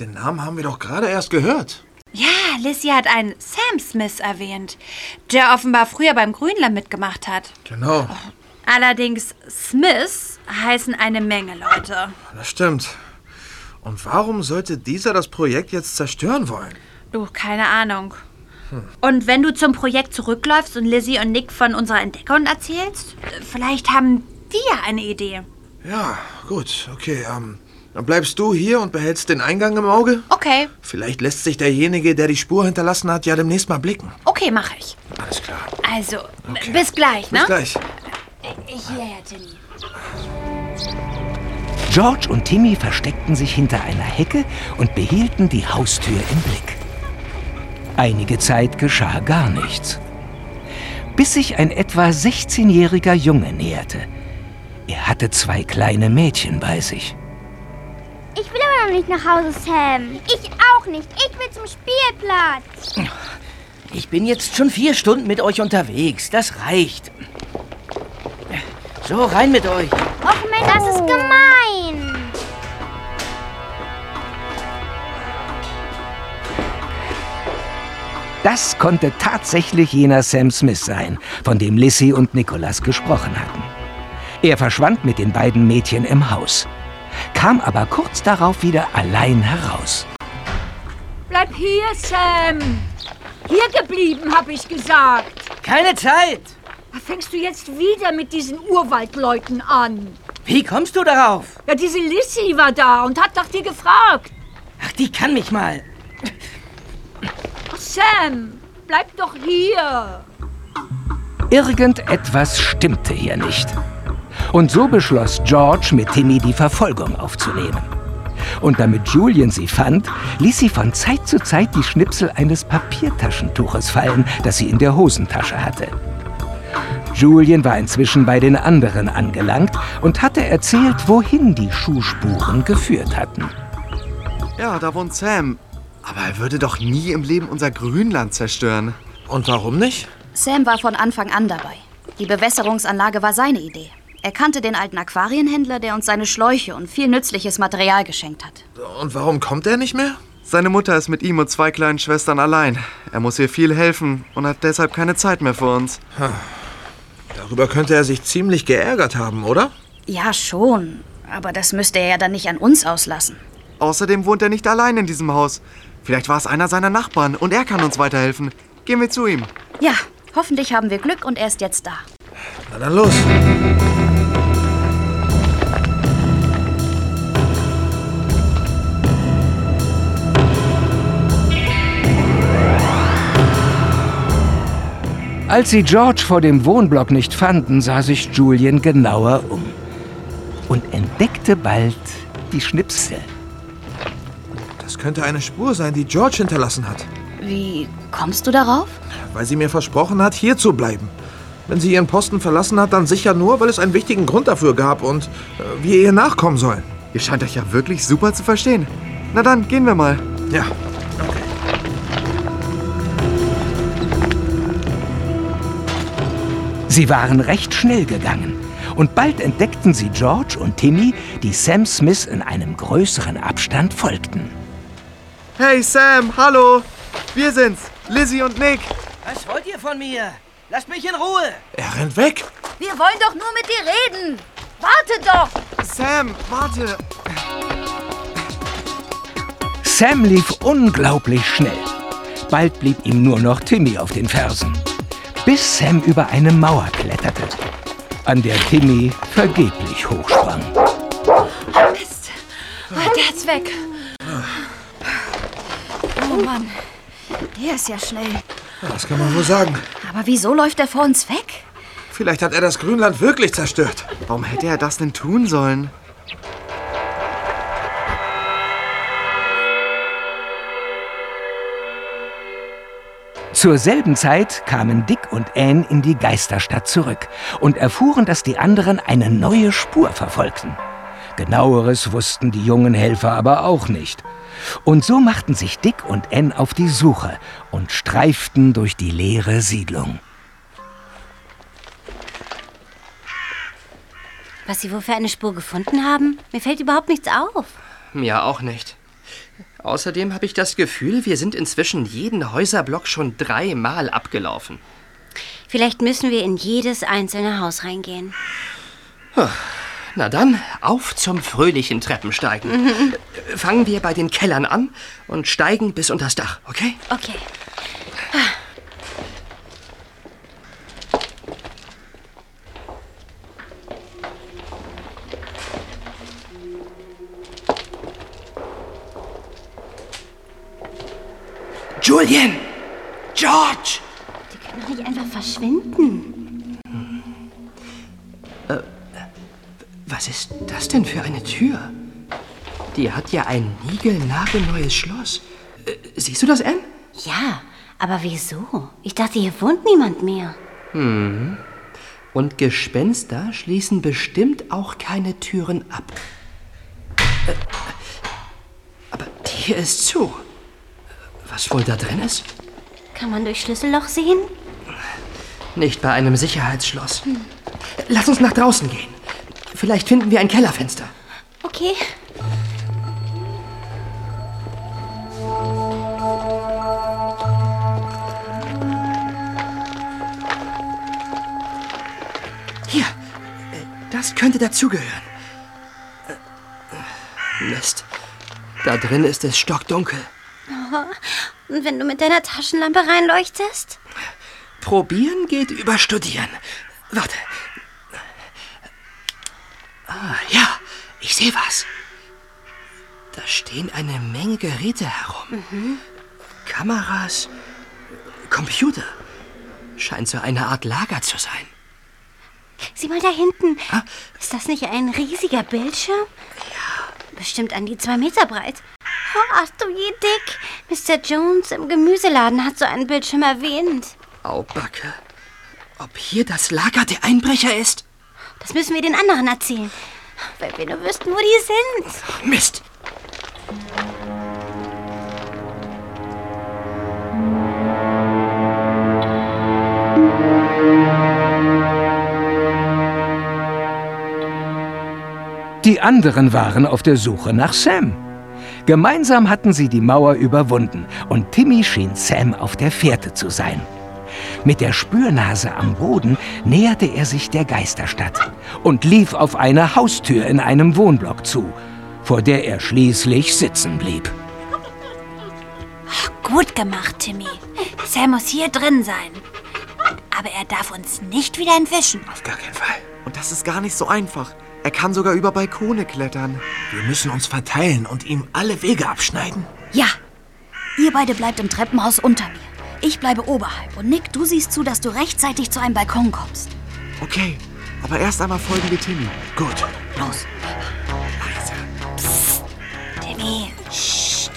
Den Namen haben wir doch gerade erst gehört. Ja, Lissy hat einen Sam Smith erwähnt, der offenbar früher beim Grünland mitgemacht hat. Genau, Allerdings Smiths heißen eine Menge Leute. das stimmt. Und warum sollte dieser das Projekt jetzt zerstören wollen? Du, keine Ahnung. Hm. Und wenn du zum Projekt zurückläufst und Lizzie und Nick von unserer Entdeckung erzählst, vielleicht haben die ja eine Idee. Ja, gut, okay. Ähm, dann bleibst du hier und behältst den Eingang im Auge. Okay, Vielleicht lässt sich derjenige, der die Spur hinterlassen hat, ja demnächst mal blicken. okay, mache ich. Alles klar. Also, bis gleich, ne? Bis gleich. Hierher, Timmy. George und Timmy versteckten sich hinter einer Hecke und behielten die Haustür im Blick. Einige Zeit geschah gar nichts. Bis sich ein etwa 16-jähriger Junge näherte. Er hatte zwei kleine Mädchen bei sich. Ich will aber noch nicht nach Hause, Sam. Ich auch nicht. Ich will zum Spielplatz. Ich bin jetzt schon vier Stunden mit euch unterwegs. Das reicht. So, rein mit euch. Och Mensch, das ist gemein. Das konnte tatsächlich jener Sam Smith sein, von dem Lissy und Nicholas gesprochen hatten. Er verschwand mit den beiden Mädchen im Haus, kam aber kurz darauf wieder allein heraus. Bleib hier, Sam. Hier geblieben, habe ich gesagt. Keine Zeit. Fängst du jetzt wieder mit diesen Urwaldleuten an? Wie kommst du darauf? Ja, diese Lissy war da und hat nach dir gefragt. Ach, die kann mich mal. Sam, bleib doch hier. Irgendetwas stimmte hier nicht. Und so beschloss George, mit Timmy die Verfolgung aufzunehmen. Und damit Julian sie fand, ließ sie von Zeit zu Zeit die Schnipsel eines Papiertaschentuches fallen, das sie in der Hosentasche hatte. Julian war inzwischen bei den anderen angelangt und hatte erzählt, wohin die Schuhspuren geführt hatten. Ja, da wohnt Sam. Aber er würde doch nie im Leben unser Grünland zerstören. Und warum nicht? Sam war von Anfang an dabei. Die Bewässerungsanlage war seine Idee. Er kannte den alten Aquarienhändler, der uns seine Schläuche und viel nützliches Material geschenkt hat. Und warum kommt er nicht mehr? Seine Mutter ist mit ihm und zwei kleinen Schwestern allein. Er muss ihr viel helfen und hat deshalb keine Zeit mehr für uns. Darüber könnte er sich ziemlich geärgert haben, oder? Ja, schon. Aber das müsste er ja dann nicht an uns auslassen. Außerdem wohnt er nicht allein in diesem Haus. Vielleicht war es einer seiner Nachbarn und er kann uns weiterhelfen. Gehen wir zu ihm. Ja, hoffentlich haben wir Glück und er ist jetzt da. Na dann los. Als sie George vor dem Wohnblock nicht fanden, sah sich Julian genauer um und entdeckte bald die Schnipsel. Das könnte eine Spur sein, die George hinterlassen hat. Wie kommst du darauf? Weil sie mir versprochen hat, hier zu bleiben. Wenn sie ihren Posten verlassen hat, dann sicher nur, weil es einen wichtigen Grund dafür gab und äh, wir ihr nachkommen sollen. Ihr scheint euch ja wirklich super zu verstehen. Na dann, gehen wir mal. Ja. Sie waren recht schnell gegangen. Und bald entdeckten sie George und Timmy, die Sam Smith in einem größeren Abstand folgten. Hey Sam, hallo. Wir sind's, Lizzie und Nick. Was wollt ihr von mir? Lasst mich in Ruhe. Er rennt weg. Wir wollen doch nur mit dir reden. Warte doch. Sam, warte. Sam lief unglaublich schnell. Bald blieb ihm nur noch Timmy auf den Fersen. Bis Sam über eine Mauer kletterte, an der Timmy vergeblich hochsprang. Mist. Der ist weg. Oh Mann, der ist ja schnell. Das kann man wohl sagen. Aber wieso läuft er vor uns weg? Vielleicht hat er das Grünland wirklich zerstört. Warum hätte er das denn tun sollen? Zur selben Zeit kamen Dick und Anne in die Geisterstadt zurück und erfuhren, dass die anderen eine neue Spur verfolgten. Genaueres wussten die jungen Helfer aber auch nicht. Und so machten sich Dick und Anne auf die Suche und streiften durch die leere Siedlung. Was Sie wohl für eine Spur gefunden haben? Mir fällt überhaupt nichts auf. Mir auch nicht. Außerdem habe ich das Gefühl, wir sind inzwischen jeden Häuserblock schon dreimal abgelaufen. Vielleicht müssen wir in jedes einzelne Haus reingehen. Na dann, auf zum fröhlichen Treppensteigen. Mhm. Fangen wir bei den Kellern an und steigen bis unters Dach, okay? Okay. Julian! George! Die können doch nicht einfach verschwinden. Was ist das denn für eine Tür? Die hat ja ein niegelnagelneues Schloss. Äh, siehst du das, Anne? Ja, aber wieso? Ich dachte, hier wohnt niemand mehr. Hm. Und Gespenster schließen bestimmt auch keine Türen ab. Äh, aber die hier ist zu. Was wohl da drin ist? Kann man durch Schlüsselloch sehen? Nicht bei einem Sicherheitsschloss. Lass uns nach draußen gehen. Vielleicht finden wir ein Kellerfenster. Okay. Hier, äh, das könnte dazugehören. Äh, Mist. Da drin ist es stockdunkel. Oh, Und wenn du mit deiner Taschenlampe reinleuchtest? Probieren geht über Studieren. Warte. Ah, ja, ich sehe was. Da stehen eine Menge Geräte herum. Mhm. Kameras, Computer. Scheint so eine Art Lager zu sein. Sieh mal da hinten. Ist das nicht ein riesiger Bildschirm? Ja. Bestimmt an die zwei Meter breit. Oh, ach du je, Dick. Mr. Jones im Gemüseladen hat so einen Bildschirm erwähnt. Aubacke. Ob hier das Lager der Einbrecher ist? Das müssen wir den anderen erzählen. Weil wir nur wüssten, wo die sind. Mist. Die anderen waren auf der Suche nach Sam. Gemeinsam hatten sie die Mauer überwunden und Timmy schien Sam auf der Fährte zu sein. Mit der Spürnase am Boden näherte er sich der Geisterstadt und lief auf eine Haustür in einem Wohnblock zu, vor der er schließlich sitzen blieb. Gut gemacht, Timmy. Sam muss hier drin sein. Aber er darf uns nicht wieder entwischen. Auf gar keinen Fall. Und das ist gar nicht so einfach. Er kann sogar über Balkone klettern. Wir müssen uns verteilen und ihm alle Wege abschneiden. Ja. Ihr beide bleibt im Treppenhaus unter mir. Ich bleibe oberhalb und Nick, du siehst zu, dass du rechtzeitig zu einem Balkon kommst. Okay, aber erst einmal folgen wir Timmy. Gut. Los. Leise. Psst. Timmy. Psst.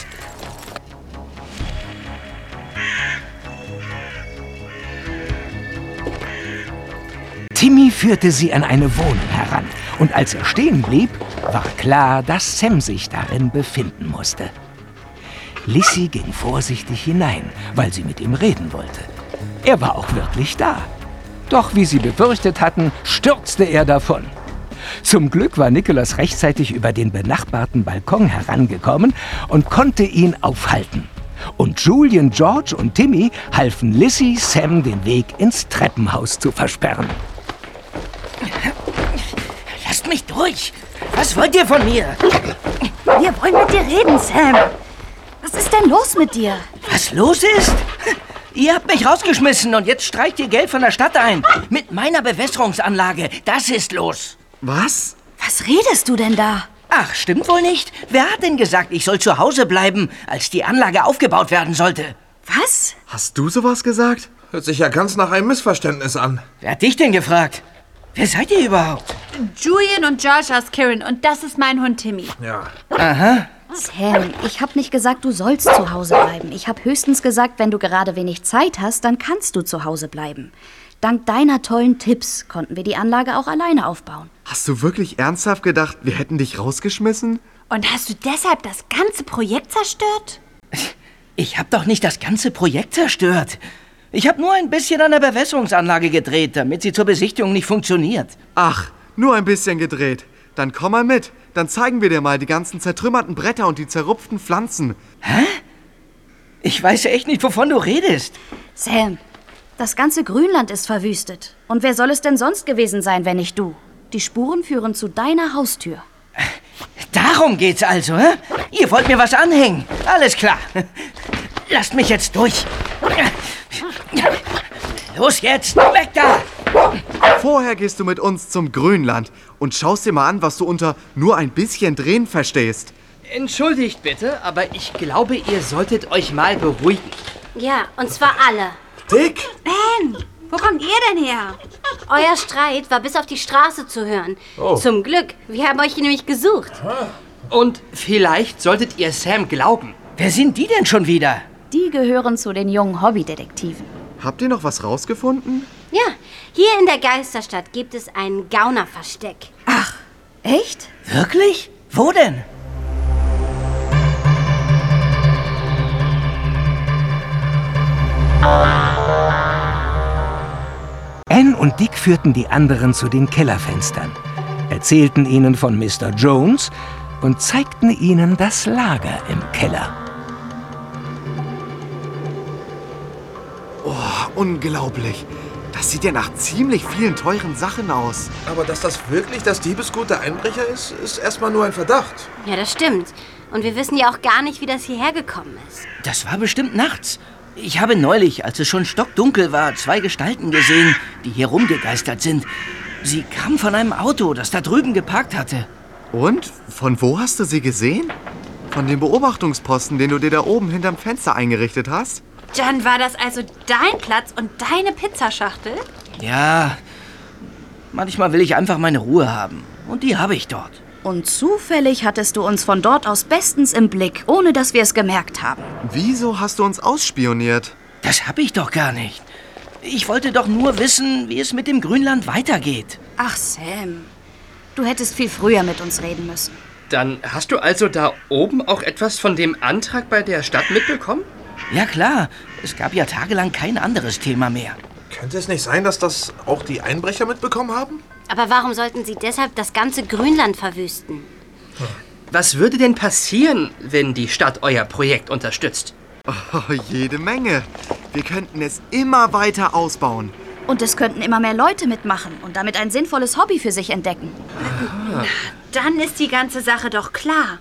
Timmy führte sie an eine Wohnung heran. Und als er stehen blieb, war klar, dass Sam sich darin befinden musste. Lissy ging vorsichtig hinein, weil sie mit ihm reden wollte. Er war auch wirklich da. Doch wie sie befürchtet hatten, stürzte er davon. Zum Glück war Nicholas rechtzeitig über den benachbarten Balkon herangekommen und konnte ihn aufhalten. Und Julian, George und Timmy halfen Lissy Sam den Weg ins Treppenhaus zu versperren. Lasst mich durch. Was wollt ihr von mir? Wir wollen mit dir reden, Sam. Was ist denn los mit dir? Was los ist? Ihr habt mich rausgeschmissen und jetzt streicht ihr Geld von der Stadt ein. Mit meiner Bewässerungsanlage. Das ist los. Was? Was redest du denn da? Ach, stimmt wohl nicht? Wer hat denn gesagt, ich soll zu Hause bleiben, als die Anlage aufgebaut werden sollte? Was? Hast du sowas gesagt? Hört sich ja ganz nach einem Missverständnis an. Wer hat dich denn gefragt? Wer seid ihr überhaupt? Julian und George aus Kirin und das ist mein Hund Timmy. Ja. Aha. Sam, ich habe nicht gesagt, du sollst zu Hause bleiben. Ich habe höchstens gesagt, wenn du gerade wenig Zeit hast, dann kannst du zu Hause bleiben. Dank deiner tollen Tipps konnten wir die Anlage auch alleine aufbauen. Hast du wirklich ernsthaft gedacht, wir hätten dich rausgeschmissen? Und hast du deshalb das ganze Projekt zerstört? Ich hab doch nicht das ganze Projekt zerstört. Ich hab nur ein bisschen an der Bewässerungsanlage gedreht, damit sie zur Besichtigung nicht funktioniert. Ach, nur ein bisschen gedreht. Dann komm mal mit. Dann zeigen wir dir mal die ganzen zertrümmerten Bretter und die zerrupften Pflanzen. Hä? Ich weiß echt nicht, wovon du redest. Sam, das ganze Grünland ist verwüstet. Und wer soll es denn sonst gewesen sein, wenn nicht du? Die Spuren führen zu deiner Haustür. Darum geht's also, hä? Ihr wollt mir was anhängen. Alles klar. Lasst mich jetzt durch. Los jetzt, weg da! Vorher gehst du mit uns zum Grünland und schaust dir mal an, was du unter nur ein bisschen drehen verstehst. Entschuldigt bitte, aber ich glaube, ihr solltet euch mal beruhigen. Ja, und zwar alle. Dick? Ben, wo kommt ihr denn her? Euer Streit war bis auf die Straße zu hören. Oh. Zum Glück, wir haben euch nämlich gesucht. Und vielleicht solltet ihr Sam glauben. Wer sind die denn schon wieder? Die gehören zu den jungen Hobbydetektiven. Habt ihr noch was rausgefunden? Ja, hier in der Geisterstadt gibt es ein Gaunerversteck. Echt? Wirklich? Wo denn? Anne und Dick führten die anderen zu den Kellerfenstern, erzählten ihnen von Mr. Jones und zeigten ihnen das Lager im Keller. Oh, unglaublich. Das sieht ja nach ziemlich vielen teuren Sachen aus. Aber dass das wirklich das Diebesgut der Einbrecher ist, ist erstmal nur ein Verdacht. Ja, das stimmt. Und wir wissen ja auch gar nicht, wie das hierher gekommen ist. Das war bestimmt nachts. Ich habe neulich, als es schon stockdunkel war, zwei Gestalten gesehen, die hier rumgegeistert sind. Sie kamen von einem Auto, das da drüben geparkt hatte. Und? Von wo hast du sie gesehen? Von dem Beobachtungsposten, den du dir da oben hinterm Fenster eingerichtet hast? Dann war das also dein Platz und deine Pizzaschachtel? Ja, manchmal will ich einfach meine Ruhe haben. Und die habe ich dort. Und zufällig hattest du uns von dort aus bestens im Blick, ohne dass wir es gemerkt haben. Wieso hast du uns ausspioniert? Das habe ich doch gar nicht. Ich wollte doch nur wissen, wie es mit dem Grünland weitergeht. Ach, Sam. Du hättest viel früher mit uns reden müssen. Dann hast du also da oben auch etwas von dem Antrag bei der Stadt mitbekommen? Ja klar, es gab ja tagelang kein anderes Thema mehr. Könnte es nicht sein, dass das auch die Einbrecher mitbekommen haben? Aber warum sollten sie deshalb das ganze Grünland verwüsten? Was würde denn passieren, wenn die Stadt euer Projekt unterstützt? Oh, jede Menge. Wir könnten es immer weiter ausbauen. Und es könnten immer mehr Leute mitmachen und damit ein sinnvolles Hobby für sich entdecken. Dann ist die ganze Sache doch klar.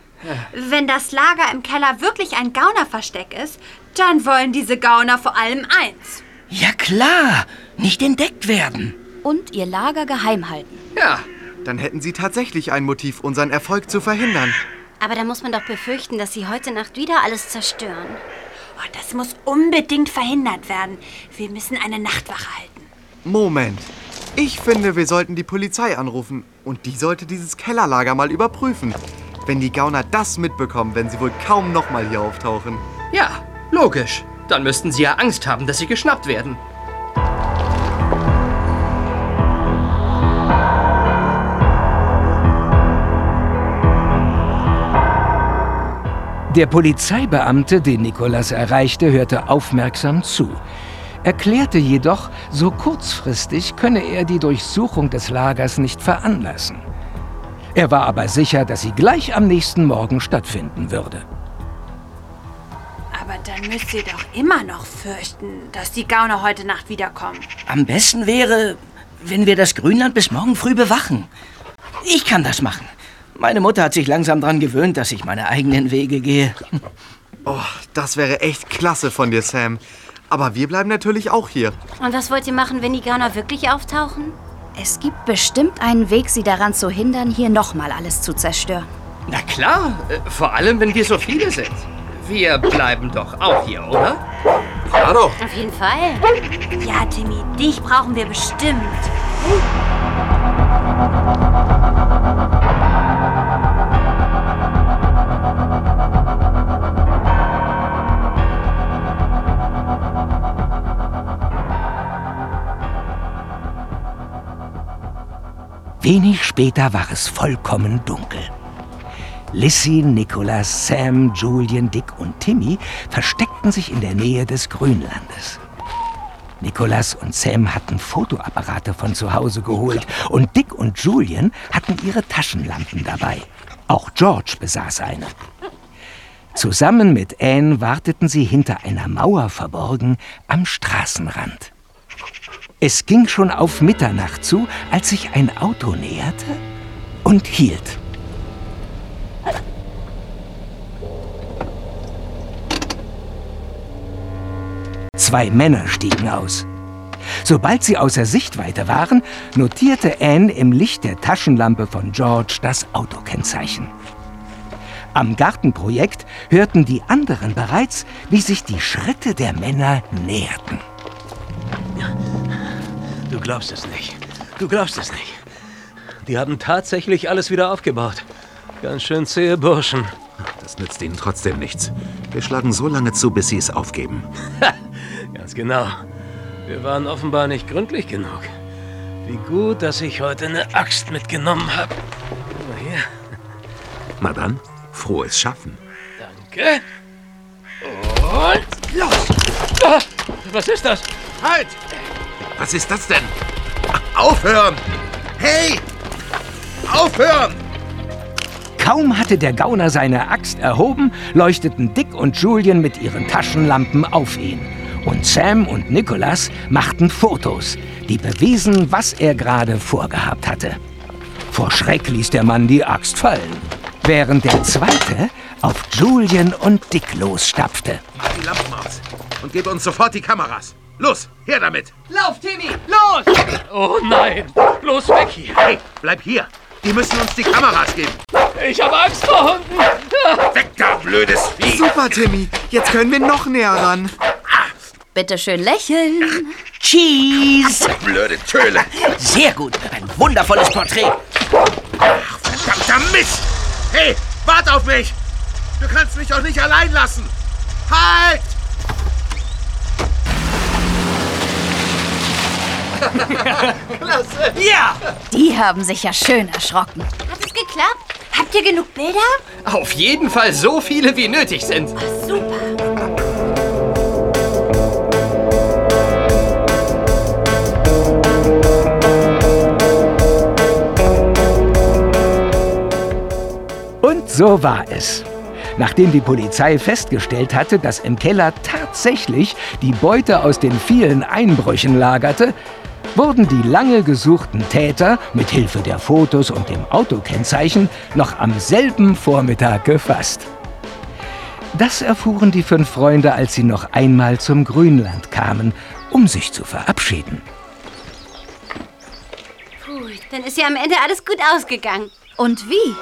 Wenn das Lager im Keller wirklich ein Gaunerversteck ist, dann wollen diese Gauner vor allem eins. Ja klar, nicht entdeckt werden. Und ihr Lager geheim halten. Ja. Dann hätten sie tatsächlich ein Motiv, unseren Erfolg zu verhindern. Aber da muss man doch befürchten, dass sie heute Nacht wieder alles zerstören. Oh, das muss unbedingt verhindert werden. Wir müssen eine Nachtwache halten. Moment. Ich finde, wir sollten die Polizei anrufen. Und die sollte dieses Kellerlager mal überprüfen. Wenn die Gauner das mitbekommen, werden sie wohl kaum nochmal hier auftauchen. Ja, logisch. Dann müssten sie ja Angst haben, dass sie geschnappt werden. Der Polizeibeamte, den Nikolas erreichte, hörte aufmerksam zu, erklärte jedoch, so kurzfristig könne er die Durchsuchung des Lagers nicht veranlassen. Er war aber sicher, dass sie gleich am nächsten Morgen stattfinden würde. Aber dann müsst ihr doch immer noch fürchten, dass die Gauner heute Nacht wiederkommen. Am besten wäre, wenn wir das Grünland bis morgen früh bewachen. Ich kann das machen. Meine Mutter hat sich langsam daran gewöhnt, dass ich meine eigenen Wege gehe. Oh, das wäre echt klasse von dir, Sam. Aber wir bleiben natürlich auch hier. Und was wollt ihr machen, wenn die Gauner wirklich auftauchen? Es gibt bestimmt einen Weg, sie daran zu hindern, hier nochmal alles zu zerstören. Na klar, äh, vor allem, wenn wir so viele sind. Wir bleiben doch auch hier, oder? Ja doch. Auf jeden Fall. Ja, Timmy, dich brauchen wir bestimmt. Wenig später war es vollkommen dunkel. Lissy, Nicholas, Sam, Julian, Dick und Timmy versteckten sich in der Nähe des Grünlandes. Nicholas und Sam hatten Fotoapparate von zu Hause geholt und Dick und Julian hatten ihre Taschenlampen dabei. Auch George besaß eine. Zusammen mit Anne warteten sie hinter einer Mauer verborgen am Straßenrand. Es ging schon auf Mitternacht zu, als sich ein Auto näherte und hielt. Zwei Männer stiegen aus. Sobald sie außer Sichtweite waren, notierte Anne im Licht der Taschenlampe von George das Autokennzeichen. Am Gartenprojekt hörten die anderen bereits, wie sich die Schritte der Männer näherten. Du glaubst es nicht. Du glaubst es nicht. Die haben tatsächlich alles wieder aufgebaut. Ganz schön zähe Burschen. Das nützt ihnen trotzdem nichts. Wir schlagen so lange zu, bis sie es aufgeben. Ganz genau. Wir waren offenbar nicht gründlich genug. Wie gut, dass ich heute eine Axt mitgenommen habe. Hier. Na dann, frohes Schaffen. Danke. Und los! Ah, was ist das? Halt! Was ist das denn? Aufhören! Hey! Aufhören! Kaum hatte der Gauner seine Axt erhoben, leuchteten Dick und Julian mit ihren Taschenlampen auf ihn. Und Sam und Nicholas machten Fotos, die bewiesen, was er gerade vorgehabt hatte. Vor Schreck ließ der Mann die Axt fallen, während der zweite auf Julian und Dick losstapfte. Mach die Lampen aus und gib uns sofort die Kameras. Los, her damit! Lauf, Timmy! Los! Oh nein! Bloß weg hier! Hey, bleib hier! Die müssen uns die Kameras geben. Ich habe Angst vor Hunden! Weg da, blödes Vieh! Super, Timmy. Jetzt können wir noch näher ran. Bitte schön lächeln. Cheese! Blöde Töle! Sehr gut, ein wundervolles Porträt. Ach, verdammter Mist! Hey, wart auf mich! Du kannst mich doch nicht allein lassen! Halt! Klasse! Ja! Die haben sich ja schön erschrocken. Hat es geklappt? Habt ihr genug Bilder? Auf jeden Fall so viele, wie nötig sind. Super. Und so war es. Nachdem die Polizei festgestellt hatte, dass im Keller tatsächlich die Beute aus den vielen Einbrüchen lagerte, wurden die lange gesuchten Täter mit Hilfe der Fotos und dem Autokennzeichen noch am selben Vormittag gefasst. Das erfuhren die fünf Freunde, als sie noch einmal zum Grünland kamen, um sich zu verabschieden. Puh, dann ist ja am Ende alles gut ausgegangen. Und wie?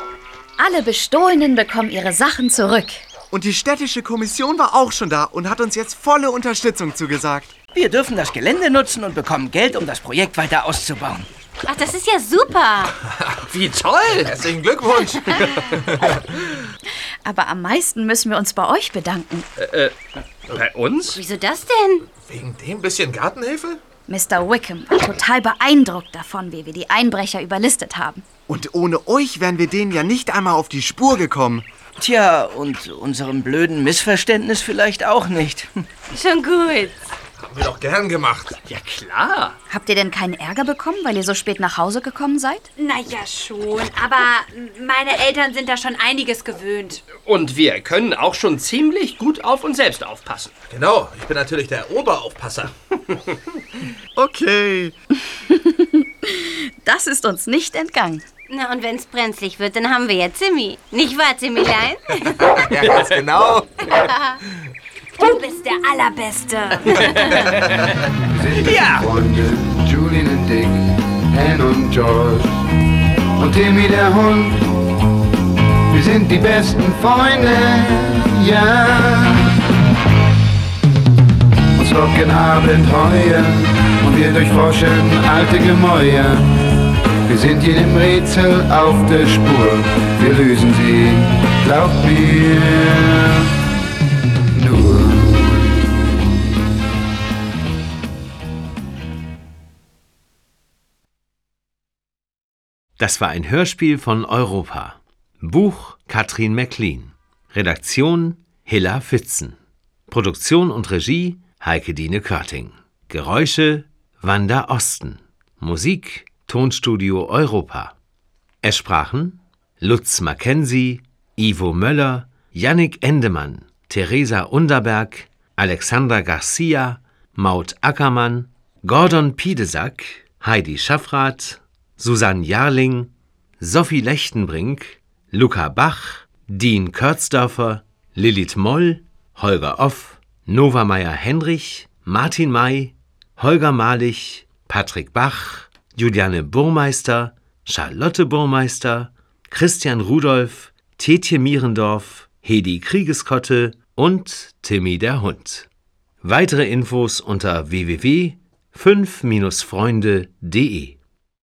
Alle Bestohlenen bekommen ihre Sachen zurück. Und die städtische Kommission war auch schon da und hat uns jetzt volle Unterstützung zugesagt. Wir dürfen das Gelände nutzen und bekommen Geld, um das Projekt weiter auszubauen. Ach, das ist ja super. Wie toll! Herzlichen Glückwunsch! Aber am meisten müssen wir uns bei euch bedanken. Äh, äh, bei uns? Wieso das denn? Wegen dem bisschen Gartenhilfe? Mr. Wickham war total beeindruckt davon, wie wir die Einbrecher überlistet haben. Und ohne euch wären wir denen ja nicht einmal auf die Spur gekommen. Tja, und unserem blöden Missverständnis vielleicht auch nicht. Schon gut. Haben wir doch gern gemacht. Ja, klar. Habt ihr denn keinen Ärger bekommen, weil ihr so spät nach Hause gekommen seid? Na ja, schon. Aber meine Eltern sind da schon einiges gewöhnt. Und wir können auch schon ziemlich gut auf uns selbst aufpassen. Genau, ich bin natürlich der Oberaufpasser. okay. Das ist uns nicht entgangen. Na, und wenn's brenzlig wird, dann haben wir ja Timmy. Nicht wahr, Timmylein? ja, ganz genau. Du bist der Allerbeste. ja. Freunde, Julian und Dick, Anne und George und Timmy der Hund. Wir sind die besten Freunde, ja. Uns locken Abenteuer und wir durchforschen alte Gemäuer. Wir sind jedem Rätsel auf der Spur, wir lösen sie, glaub mir. Das war ein Hörspiel von Europa. Buch Katrin McLean. Redaktion Hilla Fitzen. Produktion und Regie Heike Dine Körting. Geräusche Wanda Osten. Musik Tonstudio Europa. Es sprachen Lutz Mackenzie, Ivo Möller, Yannick Endemann, Theresa Underberg, Alexandra Garcia, Maud Ackermann, Gordon Piedesack, Heidi Schaffrath, Susanne Jarling, Sophie Lechtenbrink, Luca Bach, Dean Körzdörfer, Lilith Moll, Holger Off, Nova Meyer Henrich, Martin May, Holger Malich, Patrick Bach, Juliane Burmeister, Charlotte Burmeister, Christian Rudolph, Tetje Mierendorf, Hedi Kriegeskotte und Timmy der Hund. Weitere Infos unter www.5-freunde.de